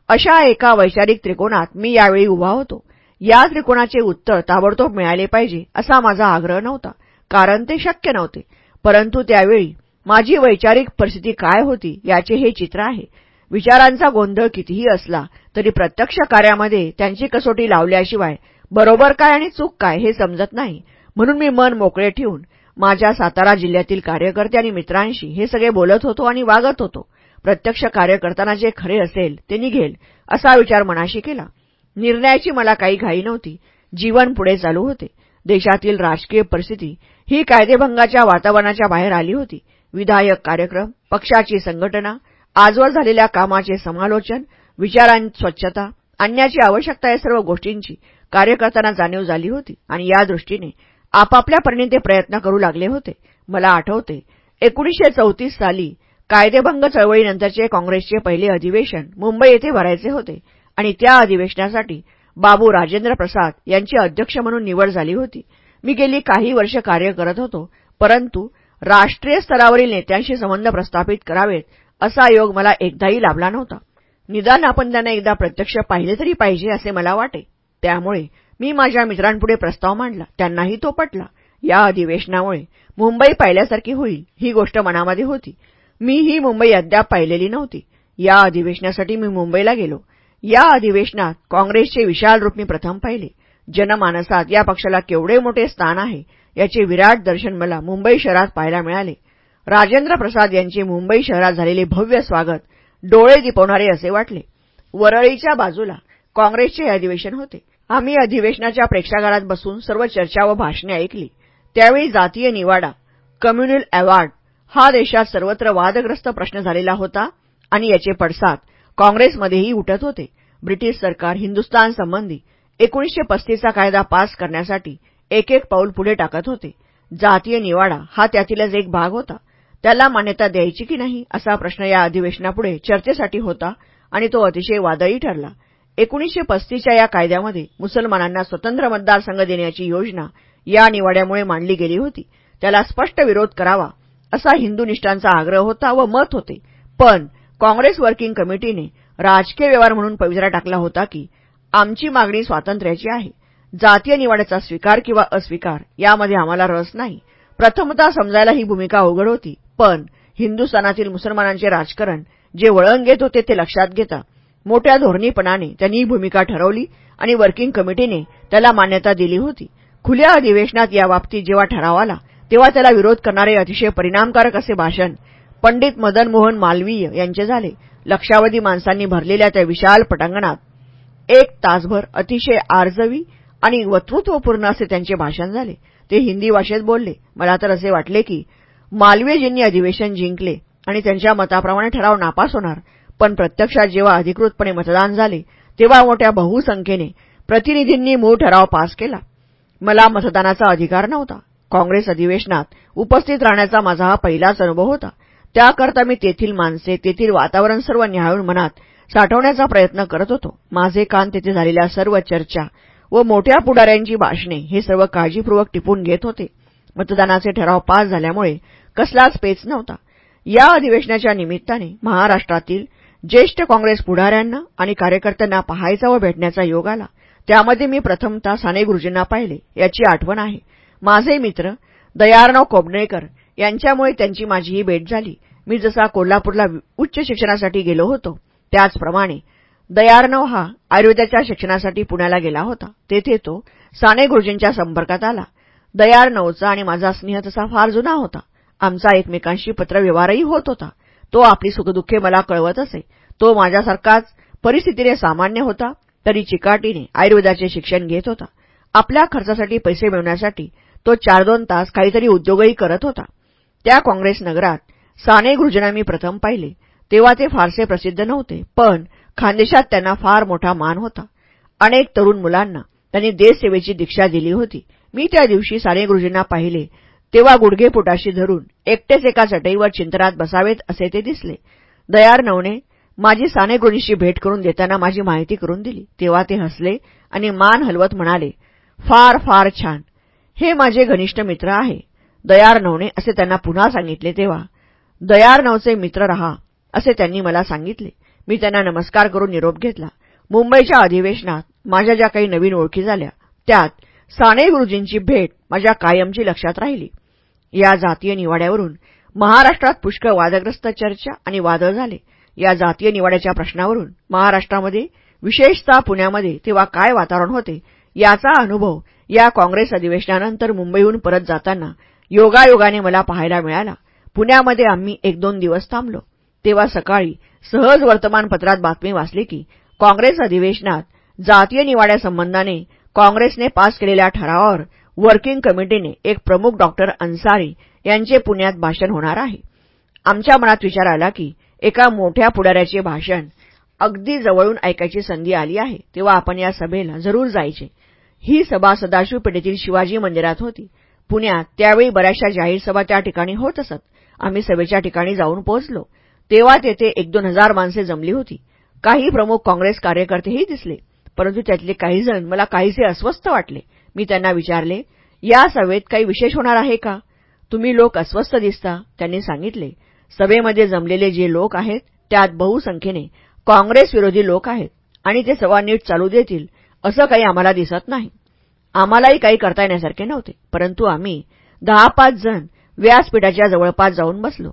अशा एका वैचारिक त्रिकोणात मी यावेळी उभा होतो. या त्रिकोणाचे उत्तर ताबडतोब मिळाले पाहिजे असा माझा आग्रह नव्हता कारण ते शक्य नव्हते. परंतु त्यावेळी माझी वैचारिक परिस्थिती काय होती याचे हे चित्र आहे. विचारांचा गोंधळ कितीही असला तरी प्रत्यक्ष कार्यामध्ये त्यांची कसोटी लावल्याशिवाय बरोबर काय आणि चूक काय हे समजत नाही. म्हणून मी मन मोकळे ठेवून माझ्या सातारा जिल्ह्यातील कार्यकर्ते आणि मित्रांशी हे सगळे बोलत होतो आणि वागत होतो. प्रत्यक्ष कार्य करताना जे खरे असेल ते निघेल असा विचार मनाशी केला. निर्णयाची मला काही घाई नव्हती. जीवन पुढे चालू होते. देशातील राजकीय परिस्थिती ही कायदेभंगाच्या वातावरणाच्या बाहेर आली होती. विधायक कार्यक्रम पक्षाची संघटना आजवर झालेल्या कामाचे समालोचन विचारांची स्वच्छता आणण्याची आवश्यकता या सर्व गोष्टींची कार्यकर्त्यांना जाणीव झाली होती आणि या दृष्टीने आपापल्या परीने ते प्रयत्न करू लागले होते. मला आठवते एकोणीसशे चौतीस साली कायदेभंग चळवळीनंतरचे काँग्रेसचे पहिले अधिवेशन मुंबई येथे भरायचे होते आणि त्या अधिवेशनासाठी बाबू राजेंद्र प्रसाद यांची अध्यक्ष म्हणून निवड झाली होती. मी गेली काही वर्ष कार्य करत होतो परंतु राष्ट्रीय स्तरावरील नेत्यांशी संबंध प्रस्थापित करावेत असा योग मला एकदाही लाभला नव्हता. निदान आपण त्यांना एकदा प्रत्यक्ष पाहिले तरी पाहिजे असे मला वाटे. त्यामुळे मी माझ्या मित्रांपुढे प्रस्ताव मांडला. त्यांनाही तो पटला. या अधिवेशनामुळे मुंबई पाहिल्यासारखी होईल ही गोष्ट मनामध्ये होती. मी ही मुंबई अद्याप पाहिलेली नव्हती. या अधिवेशनासाठी मी मुंबईला गेलो. या अधिवेशनात काँग्रेसचे विशाल रूप मी प्रथम पाहिले. जनमानसात या पक्षाला केवढे मोठे स्थान आहे याचे विराट दर्शन मला मुंबई शहरात पाहायला मिळाले. राजेंद्र प्रसाद यांचे मुंबई शहरात झालेले भव्य स्वागत डोळे दिपवणारे असे वाटले. वरळीच्या बाजूला काँग्रेसचे अधिवेशन होते. आम्ही अधिवेशनाच्या प्रेक्षागारात बसून सर्व चर्चा व भाषणे ऐकली. त्यावेळी जातीय निवाडा कम्युनल अवॉर्ड हा देशात सर्वत्र वादग्रस्त प्रश्न झालेला होता आणि याचे पडसाद काँग्रेसमध्येही उठत होते. ब्रिटिश सरकार हिंदुस्थानसंबंधी एकोणीसशे पस्तीसचा कायदा पास करण्यासाठी एक एक पाऊल पुढे टाकत होते. जातीय निवाडा हा त्यातीलच एक भाग होता. त्याला मान्यता द्यायची की नाही असा प्रश्न या अधिवेशनापुढे चर्चेसाठी होता आणि तो अतिशय वादळी ठरला. एकोणीसशे पस्तीसच्या या कायद्यामध्ये मुसलमानांना स्वतंत्र मतदारसंघ देण्याची योजना या निवाड्यामुळे मांडली गेली होती. त्याला स्पष्ट विरोध करावा असा हिंदुनिष्ठांचा आग्रह होता व मत होते. पण काँग्रेस वर्किंग कमिटीने राजकीय व्यवहार म्हणून पवित्रा टाकला होता की आमची मागणी स्वातंत्र्याची आहे. जातीय निवाड्याचा स्वीकार किंवा अस्वीकार यामध्ये आम्हाला रस नाही. प्रथमतः समजायला ही भूमिका अवघड होती. पण हिंदुस्थानातील मुसलमानांचे राजकारण जे वळण घेत होते ते लक्षात घेता मोठ्या धोरणीपणाने त्यांनी ही भूमिका ठरवली आणि वर्किंग कमिटीने त्याला मान्यता दिली होती. खुल्या अधिवेशनात याबाबतीत जेव्हा ठराव आला तेव्हा त्याला विरोध करणारे अतिशय परिणामकारक असे भाषण पंडित मदन मोहन मालवीय यांचे झाले. लक्षावधी माणसांनी भरलेल्या त्या विशाल पटांगणात एक तासभर अतिशय आर्जवी आणि वक्तृत्वपूर्ण असे त्यांचे भाषण झाले. ते हिंदी भाषेत बोलले. मला तर असे वाटले की मालवीयजींनी अधिवेशन जिंकले आणि त्यांच्या मताप्रमाणे ठराव नापास होणार. पण प्रत्यक्षात जेव्हा अधिकृतपणे मतदान झाले तेव्हा मोठ्या बहुसंख्येने प्रतिनिधींनी मूळ ठराव पास केला. मला मतदानाचा अधिकार नव्हता. काँग्रेस अधिवेशनात उपस्थित राहण्याचा माझा हा पहिलाच अनुभव होता. त्याकरता मी तेथील माणसे तेथील वातावरण सर्व न्याहाळून मनात साठवण्याचा प्रयत्न करत होतो. माझे कान तेथे झालेल्या सर्व चर्चा व मोठ्या पुढाऱ्यांची भाषणे हे सर्व काळजीपूर्वक टिपून घेत होते. मतदानाचे ठराव पास झाल्यामुळे कसलाच पेच नव्हता. या अधिवेशनाच्या निमित्ताने महाराष्ट्रातील ज्येष्ठ काँग्रेस पुढाऱ्यांना आणि कार्यकर्त्यांना पाहायचा व भेटण्याचा योग आला. त्यामध्ये मी प्रथमतः साने गुरुजींना पाहिले. याची आठवण आहे. माझे मित्र दयारराव कोबणेकर यांच्यामुळे त्यांची माझी ही भेट झाली. मी जसा कोल्हापूरला उच्च शिक्षणासाठी गेलो होतो त्याचप्रमाणे दयारनव हा आयुर्वेदाच्या शिक्षणासाठी पुण्याला गेला होता. तेथे तो साने गुरुजींच्या संपर्कात आला. दयारनवचा आणि माझा स्नेह तसा फार जुना होता. आमचा एकमेकांशी पत्रव्यवहारही होत होता. तो आपली सुखदुःखे मला कळवत असे. तो माझ्यासारखाच परिस्थितीने सामान्य होता तरी चिकाटीने आयुर्वेदाचे शिक्षण घेत होता. आपल्या खर्चासाठी पैसे मिळवण्यासाठी तो चार दोन तास काहीतरी उद्योगही करत होता. त्या काँग्रेस नगरात साने गुरुजींना मी प्रथम पाहिले. तेव्हा ते फारसे प्रसिद्ध नव्हते पण खानदेशात त्यांना फार मोठा मान होता. अनेक तरुण मुलांना त्यांनी देशसेवेची दीक्षा दिली होती. मी त्या दिवशी साने गुरुजींना पाहिले तेव्हा गुडघेपोटाशी धरून एकटेच एका चटईवर चिंतनात बसावेत असे ते दिसले. दयार नवने माझी साने भेट करून देताना माझी माहिती करून दिली. तेव्हा ते हसले आणि मान हलवत म्हणाले फार फार छान. हे माझे घनिष्ठ मित्र आहे. दयार नवने असे त्यांना पुन्हा सांगितले तेव्हा. दयार नवचे मित्र रहा असे त्यांनी मला सांगितले. मी त्यांना नमस्कार करून निरोप घेतला. मुंबईच्या अधिवेशनात माझ्या ज्या काही नवीन ओळखी झाल्या त्यात साने गुरुजींची भेट माझ्या कायमची लक्षात राहिली. या जातीय निवाड्यावरून महाराष्ट्रात पुष्कळ वादग्रस्त चर्चा आणि वादळ झाले. या जातीय निवाड्याच्या प्रश्नावरून महाराष्ट्रामध्ये विशेषतः पुण्यामध्ये तेव्हा काय वातावरण होते याचा अनुभव या काँग्रेस अधिवेशनानंतर मुंबईहून परत जाताना योगायोगाने मला पाहायला मिळाला. पुण्यामध्ये आम्ही एक दोन दिवस थांबलो. तेव्हा सकाळी सहज वर्तमानपत्रात बातमी वाचली की काँग्रेस अधिवेशनात जातीय निवाड्यासंबंधाने काँग्रेसने पास केलेल्या ठरावावर वर्किंग कमिटीने एक प्रमुख डॉक्टर अन्सारी यांचे पुण्यात भाषण होणार आहे. आमच्या मनात विचार आला की एका मोठ्या पुढाऱ्याचे भाषण अगदी जवळून ऐकायची संधी आली आहे तेव्हा आपण या सभेला जरूर जायचे. ही सभा सदाशिव पेठेतील शिवाजी मंदिरात होती. पुण्यात त्यावेळी बऱ्याचशा जाहीर सभा त्या ठिकाणी होत असत. आम्ही सभेच्या ठिकाणी जाऊन पोहोचलो. तेव्हा तेथे एक दोन हजार माणसे जमली होती. काही प्रमुख काँग्रेस कार्यकर्तेही दिसले परंतु त्यातले काही जण मला काहीसे अस्वस्थ वाटले. मी त्यांना विचारले या सभेत काही विशेष होणार आहे का? तुम्ही लोक अस्वस्थ दिसता त्यांनी सांगितले. सभेमध्ये जमलेले जे लोक आहेत त्यात बहुसंख्येने काँग्रेस विरोधी लोक आहेत आणि ते सभा नीट चालू देतील असं काही आम्हाला दिसत नाही. आम्हालाही काही करता येण्यासारखे नव्हते परंतु आम्ही दहा पाच जण व्यासपीठाच्या जवळपास जाऊन बसलो.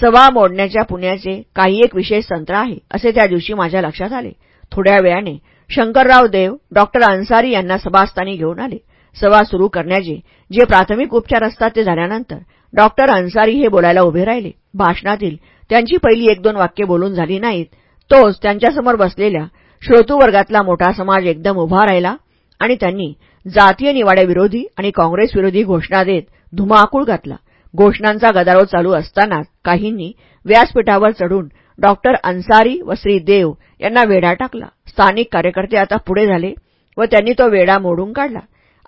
सभा मोडण्याच्या पुण्याचे काही एक विशेष तंत्र आहे असे त्या दिवशी माझ्या लक्षात आले. थोड्या वेळाने शंकरराव देव डॉक्टर अन्सारी यांना सभास्थानी घेऊन आले. सभा सुरू करण्याचे जे प्राथमिक उपचार असतात ते झाल्यानंतर डॉक्टर अन्सारी हे बोलायला उभे राहिले. भाषणातील त्यांची पहिली एक दोन वाक्य बोलून झाली नाहीत. तोच त्यांच्यासमोर बसलेल्या श्रोतूवर्गातला मोठा समाज एकदम उभा राहिला आणि त्यांनी जातीय निवाड्याविरोधी आणि काँग्रेसविरोधी घोषणा देत धुमाकूळ घातला. घोषणांचा गदारोळ चालू असतानाच काहींनी व्यासपीठावर चढून डॉक्टर अन्सारी व श्री देव यांना वेढा टाकला. स्थानिक कार्यकर्ते आता पुढे झाले व त्यांनी तो वेढा मोडून काढला.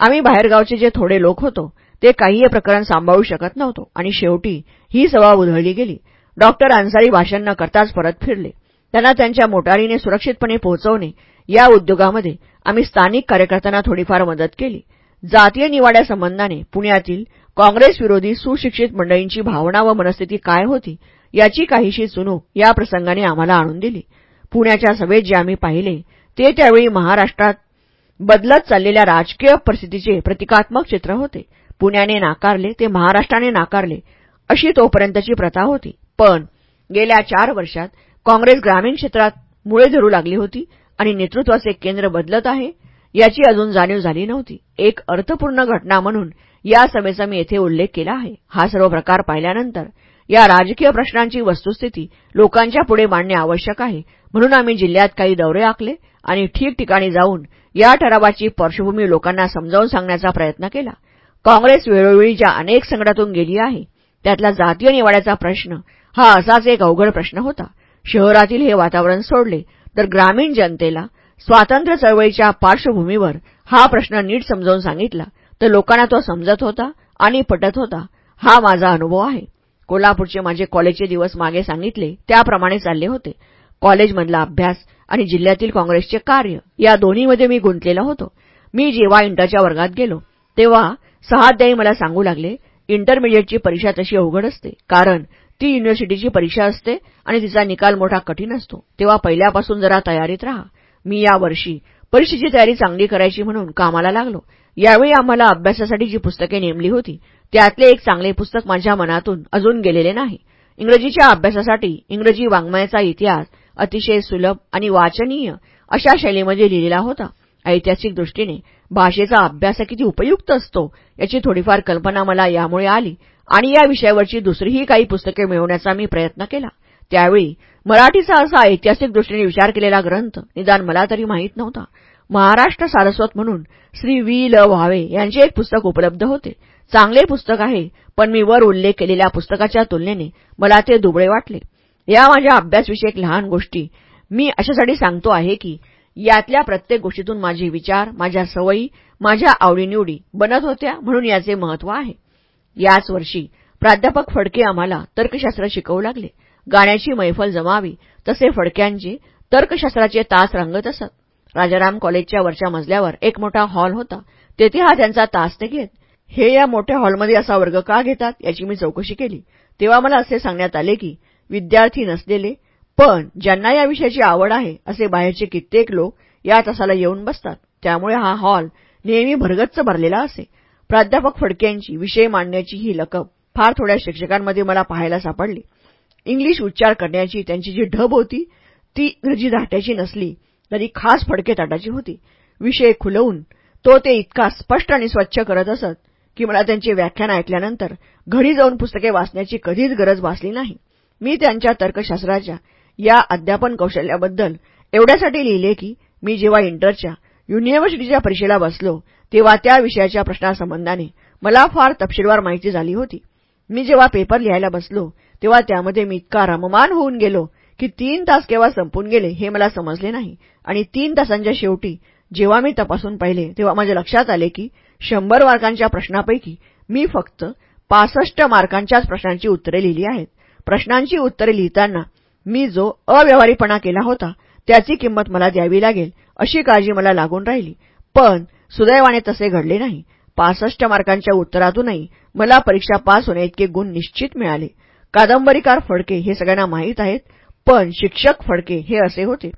आम्ही बाहेरगावचे जे थोडे लोक होतो ते काहीही प्रकरण सांभाळू शकत नव्हतो आणि शेवटी ही सभा उधळली गेली. डॉक्टर अन्सारी भाषण न करताच परत फिरले. त्यांना त्यांच्या मोटारीने सुरक्षितपणे पोहोचवणे या उद्योगामध्ये आम्ही स्थानिक कार्यकर्त्यांना थोडीफार मदत केली. जातीय निवाड्यासंबंधाने पुण्यातील काँग्रेस विरोधी सुशिक्षित मंडळींची भावना व मनस्थिती काय होती याची काहीशी चुनूक या प्रसंगाने आम्हाला आणून दिली. पुण्याच्या सभेत जे आम्ही पाहिले ते त्यावेळी महाराष्ट्रात बदलत चाललेल्या राजकीय परिस्थितीचे प्रतिकात्मक चित्र होते. पुण्याने नाकारले ते महाराष्ट्राने नाकारले अशी तोपर्यंतची प्रथा होती. पण गेल्या चार वर्षात काँग्रेस ग्रामीण क्षेत्रात मुळे धरू लागली होती आणि नेतृत्वाचे केंद्र बदलत आहे याची अजून जाणीव झाली नव्हती. एक अर्थपूर्ण घटना म्हणून या सभेचा मी येथे उल्लेख केला आहे. हा सर्व प्रकार पाहिल्यानंतर या राजकीय प्रश्नांची वस्तुस्थिती लोकांच्या पुढे मांडणे आवश्यक आहे. म्हणून आम्ही जिल्ह्यात काही दौरे आखले आणि ठिकठिकाणी जाऊन या ठरावाची पार्श्वभूमी लोकांना समजावून सांगण्याचा प्रयत्न केला. काँग्रेस वेळोवेळी ज्या अनेक संकटातून गेली आहे. त्यातला जातीय निवाड्याचा प्रश्न हा असाच एक अवघड प्रश्न होता. शहरातील हे वातावरण सोडले तर ग्रामीण जनतेला स्वातंत्र्य चळवळीच्या पार्श्वभूमीवर हा प्रश्न नीट समजावून सांगितला तर लोकांना तो समजत होता आणि पटत होता. हा माझा अनुभव आहे. कोल्हापूरचे माझे कॉलेजचे दिवस मागे सांगितले त्याप्रमाणे चालले होते. कॉलेजमधला अभ्यास आणि जिल्ह्यातील काँग्रेसचे कार्य या दोन्हीमध्ये मी गुंतलेला होतो. मी जेव्हा इंटरच्या वर्गात गेलो तेव्हा सहाध्यायी मला सांगू लागले इंटरमिडिएटची परीक्षा तशी अवघड असते कारण ती युनिव्हर्सिटीची परीक्षा असते आणि तिचा निकाल मोठा कठीण असतो. तेव्हा पहिल्यापासून जरा तयारीत राहा. मी या वर्षी परीक्षेची तयारी चांगली करायची म्हणून कामाला लागलो. यावेळी आम्हाला अभ्यासासाठी जी पुस्तके नेमली होती त्यातले एक चांगले पुस्तक माझ्या मनातून अजून गेलेले नाही. इंग्रजीच्या अभ्यासासाठी इंग्रजी वाङ्मयाचा इतिहास अतिशय सुलभ आणि वाचनीय अशा शैलीमध्ये लिहिलेला होता. ऐतिहासिक दृष्टीने भाषेचा अभ्यास किती उपयुक्त असतो याची थोडीफार कल्पना मला यामुळे आली आणि या विषयावरची दुसरीही काही पुस्तके मिळवण्याचा मी प्रयत्न केला. त्यावेळी मराठीचा असा ऐतिहासिक दृष्टीने विचार केलेला ग्रंथ निदान मला तरी माहीत नव्हता. महाराष्ट्र सारस्वत म्हणून श्री व्ही ल व्हावे यांचे एक पुस्तक उपलब्ध होते. चांगले पुस्तक आहे पण मी वर उल्लेख केलेल्या पुस्तकाच्या तुलनेने मला ते दुबळे वाटले. या माझ्या अभ्यासविषयक लहान गोष्टी. मी अशासाठी सांगतो आहे की यातल्या प्रत्येक गोष्टीतून माझे विचार माझ्या सवयी माझ्या आवडीनिवडी बनत होत्या म्हणून याचे महत्त्व आहे. याच वर्षी प्राध्यापक फडके आम्हाला तर्कशास्त्र शिकवू लागले. गाण्याची मैफल जमावी तसे फडक्यांचे तर्कशास्त्राचे तास रंगत असत. राजाराम कॉलेजच्या वरच्या मजल्यावर एक मोठा हॉल होता. तेथे हा त्यांचा तास ते घेत. हे या मोठ्या हॉलमध्ये असा वर्ग का घेतात याची मी चौकशी केली. तेव्हा मला असे सांगण्यात आले की विद्यार्थी नसलेले पण ज्यांना या विषयाची आवड आहे असे बाहेरचे कित्येक लोक या तासाला येऊन बसतात. त्यामुळे हा हॉल नेहमी भरगच्च भरलेला असे. प्राध्यापक फडक्यांची विषय मांडण्याची ही लकब फार थोड्या शिक्षकांमध्ये मला पाहायला सापडली. इंग्लिश उच्चार करण्याची त्यांची जी ढब होती ती इंग्रजी धाट्याची नसली तरी खास फडके ताटाची होती. विषय खुलवून तो ते इतका स्पष्ट आणि स्वच्छ करत असत की मला त्यांची व्याख्यान ऐकल्यानंतर घरी जाऊन पुस्तके वाचण्याची कधीच गरज भासली नाही. मी त्यांच्या तर्कशास्त्राच्या या अध्यापन कौशल्याबद्दल एवढ्यासाठी लिहिले की मी जेव्हा इंटरच्या युनिव्हर्सिटीच्या परीक्षेला बसलो तेव्हा त्या विषयाच्या प्रश्नासंबंधाने मला फार तपशीलवार माहिती झाली होती. मी जेव्हा पेपर लिहायला बसलो तेव्हा त्यामध्ये मी इतका रममान होऊन गेलो की तीन तास केव्हा संपून गेले हे मला समजले नाही. आणि तीन तासांच्या शेवटी जेव्हा मी तपासून पाहिले तेव्हा माझ्या लक्षात आले की शंभर मार्कांच्या प्रश्नापैकी मी फक्त पासष्ट मार्कांच्याच प्रश्नांची उत्तरे लिहिली आहेत. प्रश्नांची उत्तरे लिहिताना मी जो अव्यवहारीपणा केला होता त्याची किंमत मला द्यावी लागेल अशी काळजी मला लागून राहिली. पण सुदैवाने तसे घडले नाही. पासष्ट मार्कांच्या उत्तरातूनही मला परीक्षा पास होण्याइतके गुण निश्चित मिळाले. कादंबरीकार फडके हे सगळ्यांना माहीत आहेत पण शिक्षक फडके हे असे होते.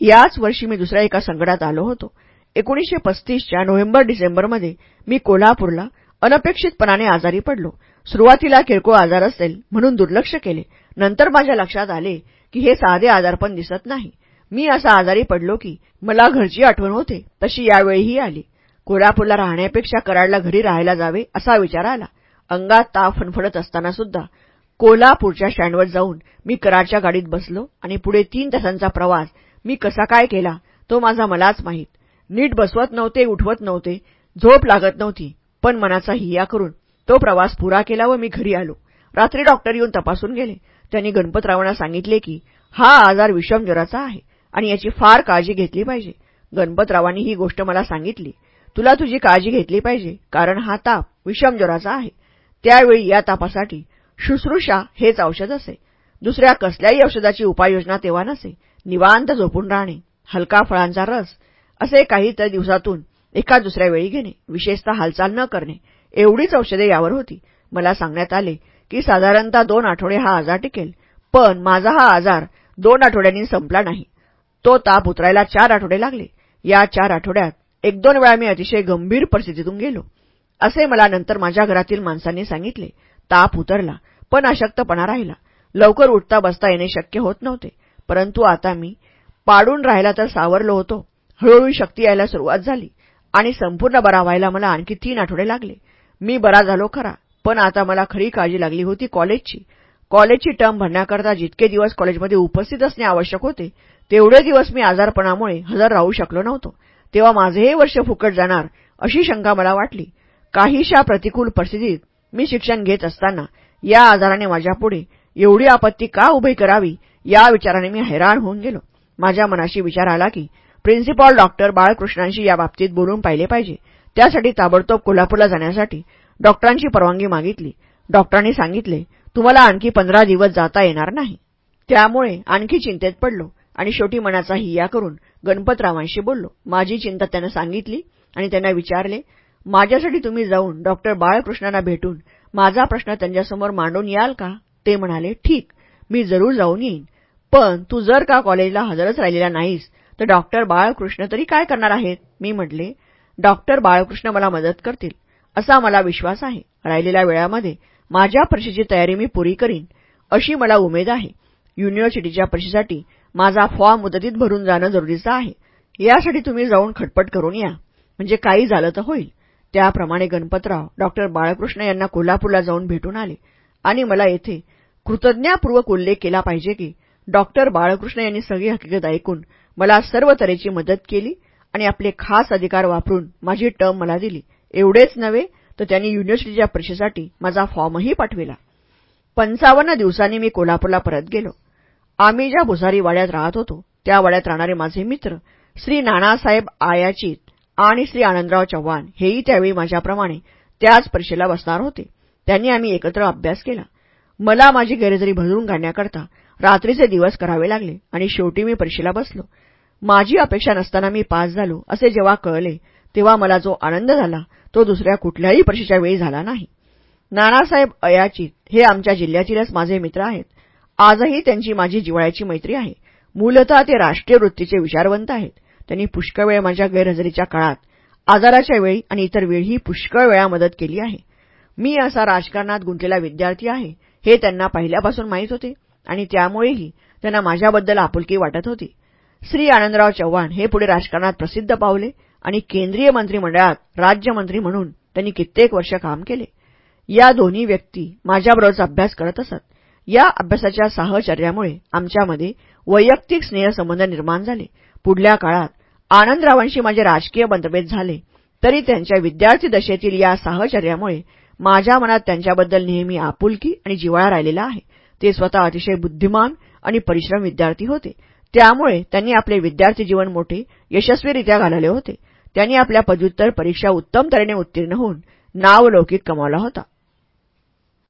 याच वर्षी मी दुसऱ्या एका संकटात आलो होतो. एकोणीसशे पस्तीसच्या नोव्हेंबर डिसेंबरमध्ये मी कोल्हापूरला अनपेक्षितपणाने आजारी पडलो. सुरुवातीला किरकोळ आजार असेल म्हणून दुर्लक्ष केले. नंतर माझ्या लक्षात आले की हे साधे आजारपण दिसत नाही. मी असा आजारी पडलो की मला घरची आठवण होते. तशी यावेळीही आली. कोल्हापूरला राहण्यापेक्षा कराडला घरी राहायला जावे असा विचार आला. अंगात ताप फणफडत असताना सुद्धा कोल्हापूरच्या स्टँडवर जाऊन मी कराडच्या गाडीत बसलो आणि पुढे तीन तासांचा प्रवास मी कसा काय केला तो माझा मलाच माहीत. नीट बसवत नव्हते उठवत नव्हते झोप लागत नव्हती पण मनाचा हिया करून तो प्रवास पुरा केला व मी घरी आलो. रात्री डॉक्टर येऊन तपासून गेले. त्यांनी गणपतरावांना सांगितले की हा आजार विषमज्वराचा आहे आणि याची फार काळजी घेतली पाहिजे. गणपतरावांनी ही गोष्ट मला सांगितली. तुला तुझी काळजी घेतली पाहिजे कारण हा ताप विषमज्वराचा आहे. त्यावेळी या तापासाठी शुश्रूषा हेच औषध असे. दुसऱ्या कसल्याही औषधाची उपाययोजना तेव्हा नसे. निवांत झोपून राहणे हलका फळांचा रस असे काही तर दिवसातून एका दुसऱ्या वेळी घेणे विशेषतः हालचाल न करणे एवढीच औषधे यावर होती. मला सांगण्यात आले की साधारणतः दोन आठवडे हा आजार टिकेल पण माझा हा आजार दोन आठवड्यांनी संपला नाही. तो ताप उतरायला चार आठवडे लागले. या चार आठवड्यात एक दोन वेळा मी अतिशय गंभीर परिस्थितीतून गेलो. असे मला नंतर माझ्या घरातील माणसांनी सांगितले. ताप उतरला पण अशक्तपणा राहिला. लवकर उठता बसता येणे शक्य होत नव्हते परंतु आता मी पाडून राहिला तर सावरलो होतो. हळूहळू शक्ती यायला सुरुवात झाली आणि संपूर्ण बरा व्हायला मला आणखी तीन आठवडे लागले. मी बरा झालो खरा पण आता मला खरी काळजी लागली होती कॉलेजची. कॉलेजची टर्म भरण्याकरता जितके दिवस कॉलेजमध्ये उपस्थित असणे आवश्यक होते तेवढे दिवस मी आजारपणामुळे हजर राहू शकलो नव्हतो. तेव्हा माझे हे वर्ष फुकट जाणार अशी शंका मला वाटली. काहीशा प्रतिकूल परिस्थितीत मी शिक्षण घेत असताना या आजाराने माझ्यापुढे एवढी आपत्ती का उभी करावी या विचाराने मी हैराण होऊन गेलो. माझ्या मनाशी विचार आला की प्रिन्सिपॉल डॉक्टर बाळकृष्णांशी याबाबतीत बोलून पाहिले पाहिजे. त्यासाठी ताबडतोब कोल्हापूरला जाण्यासाठी डॉक्टरांची परवानगी मागितली. डॉक्टरांनी सांगितले तुम्हाला आणखी पंधरा दिवस जाता येणार नाही. त्यामुळे आणखी चिंतेत पडलो आणि शेवटी मनाचा हिया करून गणपतरावांशी बोललो. माझी चिंता त्यांना सांगितली आणि त्यांना विचारले माझ्यासाठी तुम्ही जाऊन डॉक्टर बाळकृष्णांना भेटून माझा प्रश्न त्यांच्यासमोर मांडून याल का? ते म्हणाले ठीक मी जरूर जाऊन येईन. पण तू जर का कॉलेजला हजरच राहिलेला नाहीस तर डॉक्टर बाळकृष्ण तरी काय करणार आहेत? मी म्हटले डॉक्टर बाळकृष्ण मला मदत करतील असा मला विश्वास आहे. राहिलेल्या वेळामध्ये माझ्या परीक्षेची तयारी मी पुरी करीन अशी मला उमेद आहे. युनिव्हर्सिटीच्या परीक्षेसाठी माझा फॉर्म मुदतीत भरून जाणं जरुरीचं आहे. यासाठी तुम्ही जाऊन खटपट करून या. म्हणजे काही झालं तर होईल. त्याप्रमाणे गणपतराव डॉक्टर बाळकृष्ण यांना कोल्हापूरला जाऊन भेटून आले. आणि मला येथे कृतज्ञापूर्वक उल्लेख केला पाहिजे की डॉक्टर बाळकृष्ण यांनी सगळी हकीकत ऐकून मला सर्व तऱ्हेची मदत केली आणि आपले खास अधिकार वापरून माझी टर्म मला दिली. एवढेच नव्हे तर त्यांनी युनिव्हर्सिटीच्या परीक्षेसाठी माझा फॉर्मही पाठविला. पंचावन्न दिवसांनी मी कोल्हापूरला परत गेलो. आम्ही ज्या भुसारी वाड्यात राहत होतो त्या वाड्यात राहणारे माझे मित्र श्री नानासाहेब आयाची आणि श्री आनंदराव चव्हाण हेही त्यावेळी माझ्याप्रमाणे त्याच परीक्षेला बसणार होते. त्यांनी आम्ही एकत्र अभ्यास केला. मला माझी गैरजरी भरून काढण्याकरता रात्रीचे दिवस करावे लागले आणि शेवटी मी परीक्षेला बसलो. माझी अपेक्षा नसताना मी पास झालो असे जेव्हा कळले तेव्हा मला जो आनंद झाला तो दुसऱ्या कुठल्याही परीक्षेच्या वेळी झाला नाही. नानासाहेब अयाचित हे आमच्या जिल्ह्यातीलच माझे मित्र आहेत. आजही त्यांची माझी जिवाळ्याची मैत्री आहे. मूलतः ते राष्ट्रीय वृत्तीचे विचारवंत आहेत. त्यांनी पुष्कळ वेळ माझ्या गैरहजेरीच्या काळात आजाराच्या वेळी आणि इतर वेळीही पुष्कळ वेळा मदत केली आहे. मी असा राजकारणात गुंतलेला विद्यार्थी आहे हे त्यांना पहिल्यापासून माहीत होते आणि त्यामुळेही त्यांना माझ्याबद्दल आपुलकी वाटत होती. श्री आनंदराव चव्हाण हे पुढे राजकारणात प्रसिद्ध पावले आणि केंद्रीय मंत्रिमंडळात राज्यमंत्री म्हणून त्यांनी कित्येक वर्ष काम केले. या दोन्ही व्यक्ती माझ्याबरोबरचा अभ्यास करत असत. या अभ्यासाच्या साहचर्यामुळे आमच्यामध्ये वैयक्तिक स्नेहसंबंध निर्माण झाले. पुढल्या काळात आनंदरावांशी माझे राजकीय मतभेद झाले तरी त्यांच्या विद्यार्थी दशेतील या साहचर्यामुळे माझ्या मनात त्यांच्याबद्दल नेहमी आपुलकी आणि जिवाळा राहिलेला आहे. ते स्वतः अतिशय बुद्धिमान आणि परिश्रम विद्यार्थी होते. त्यामुळे त्यांनी आपले विद्यार्थी जीवन मोठे यशस्वीरित्या घालवले होते. त्यांनी आपल्या पदव्युत्तर परीक्षा उत्तम तऱ्हेने उत्तीर्ण होऊन नावलौकिक कमावला होता.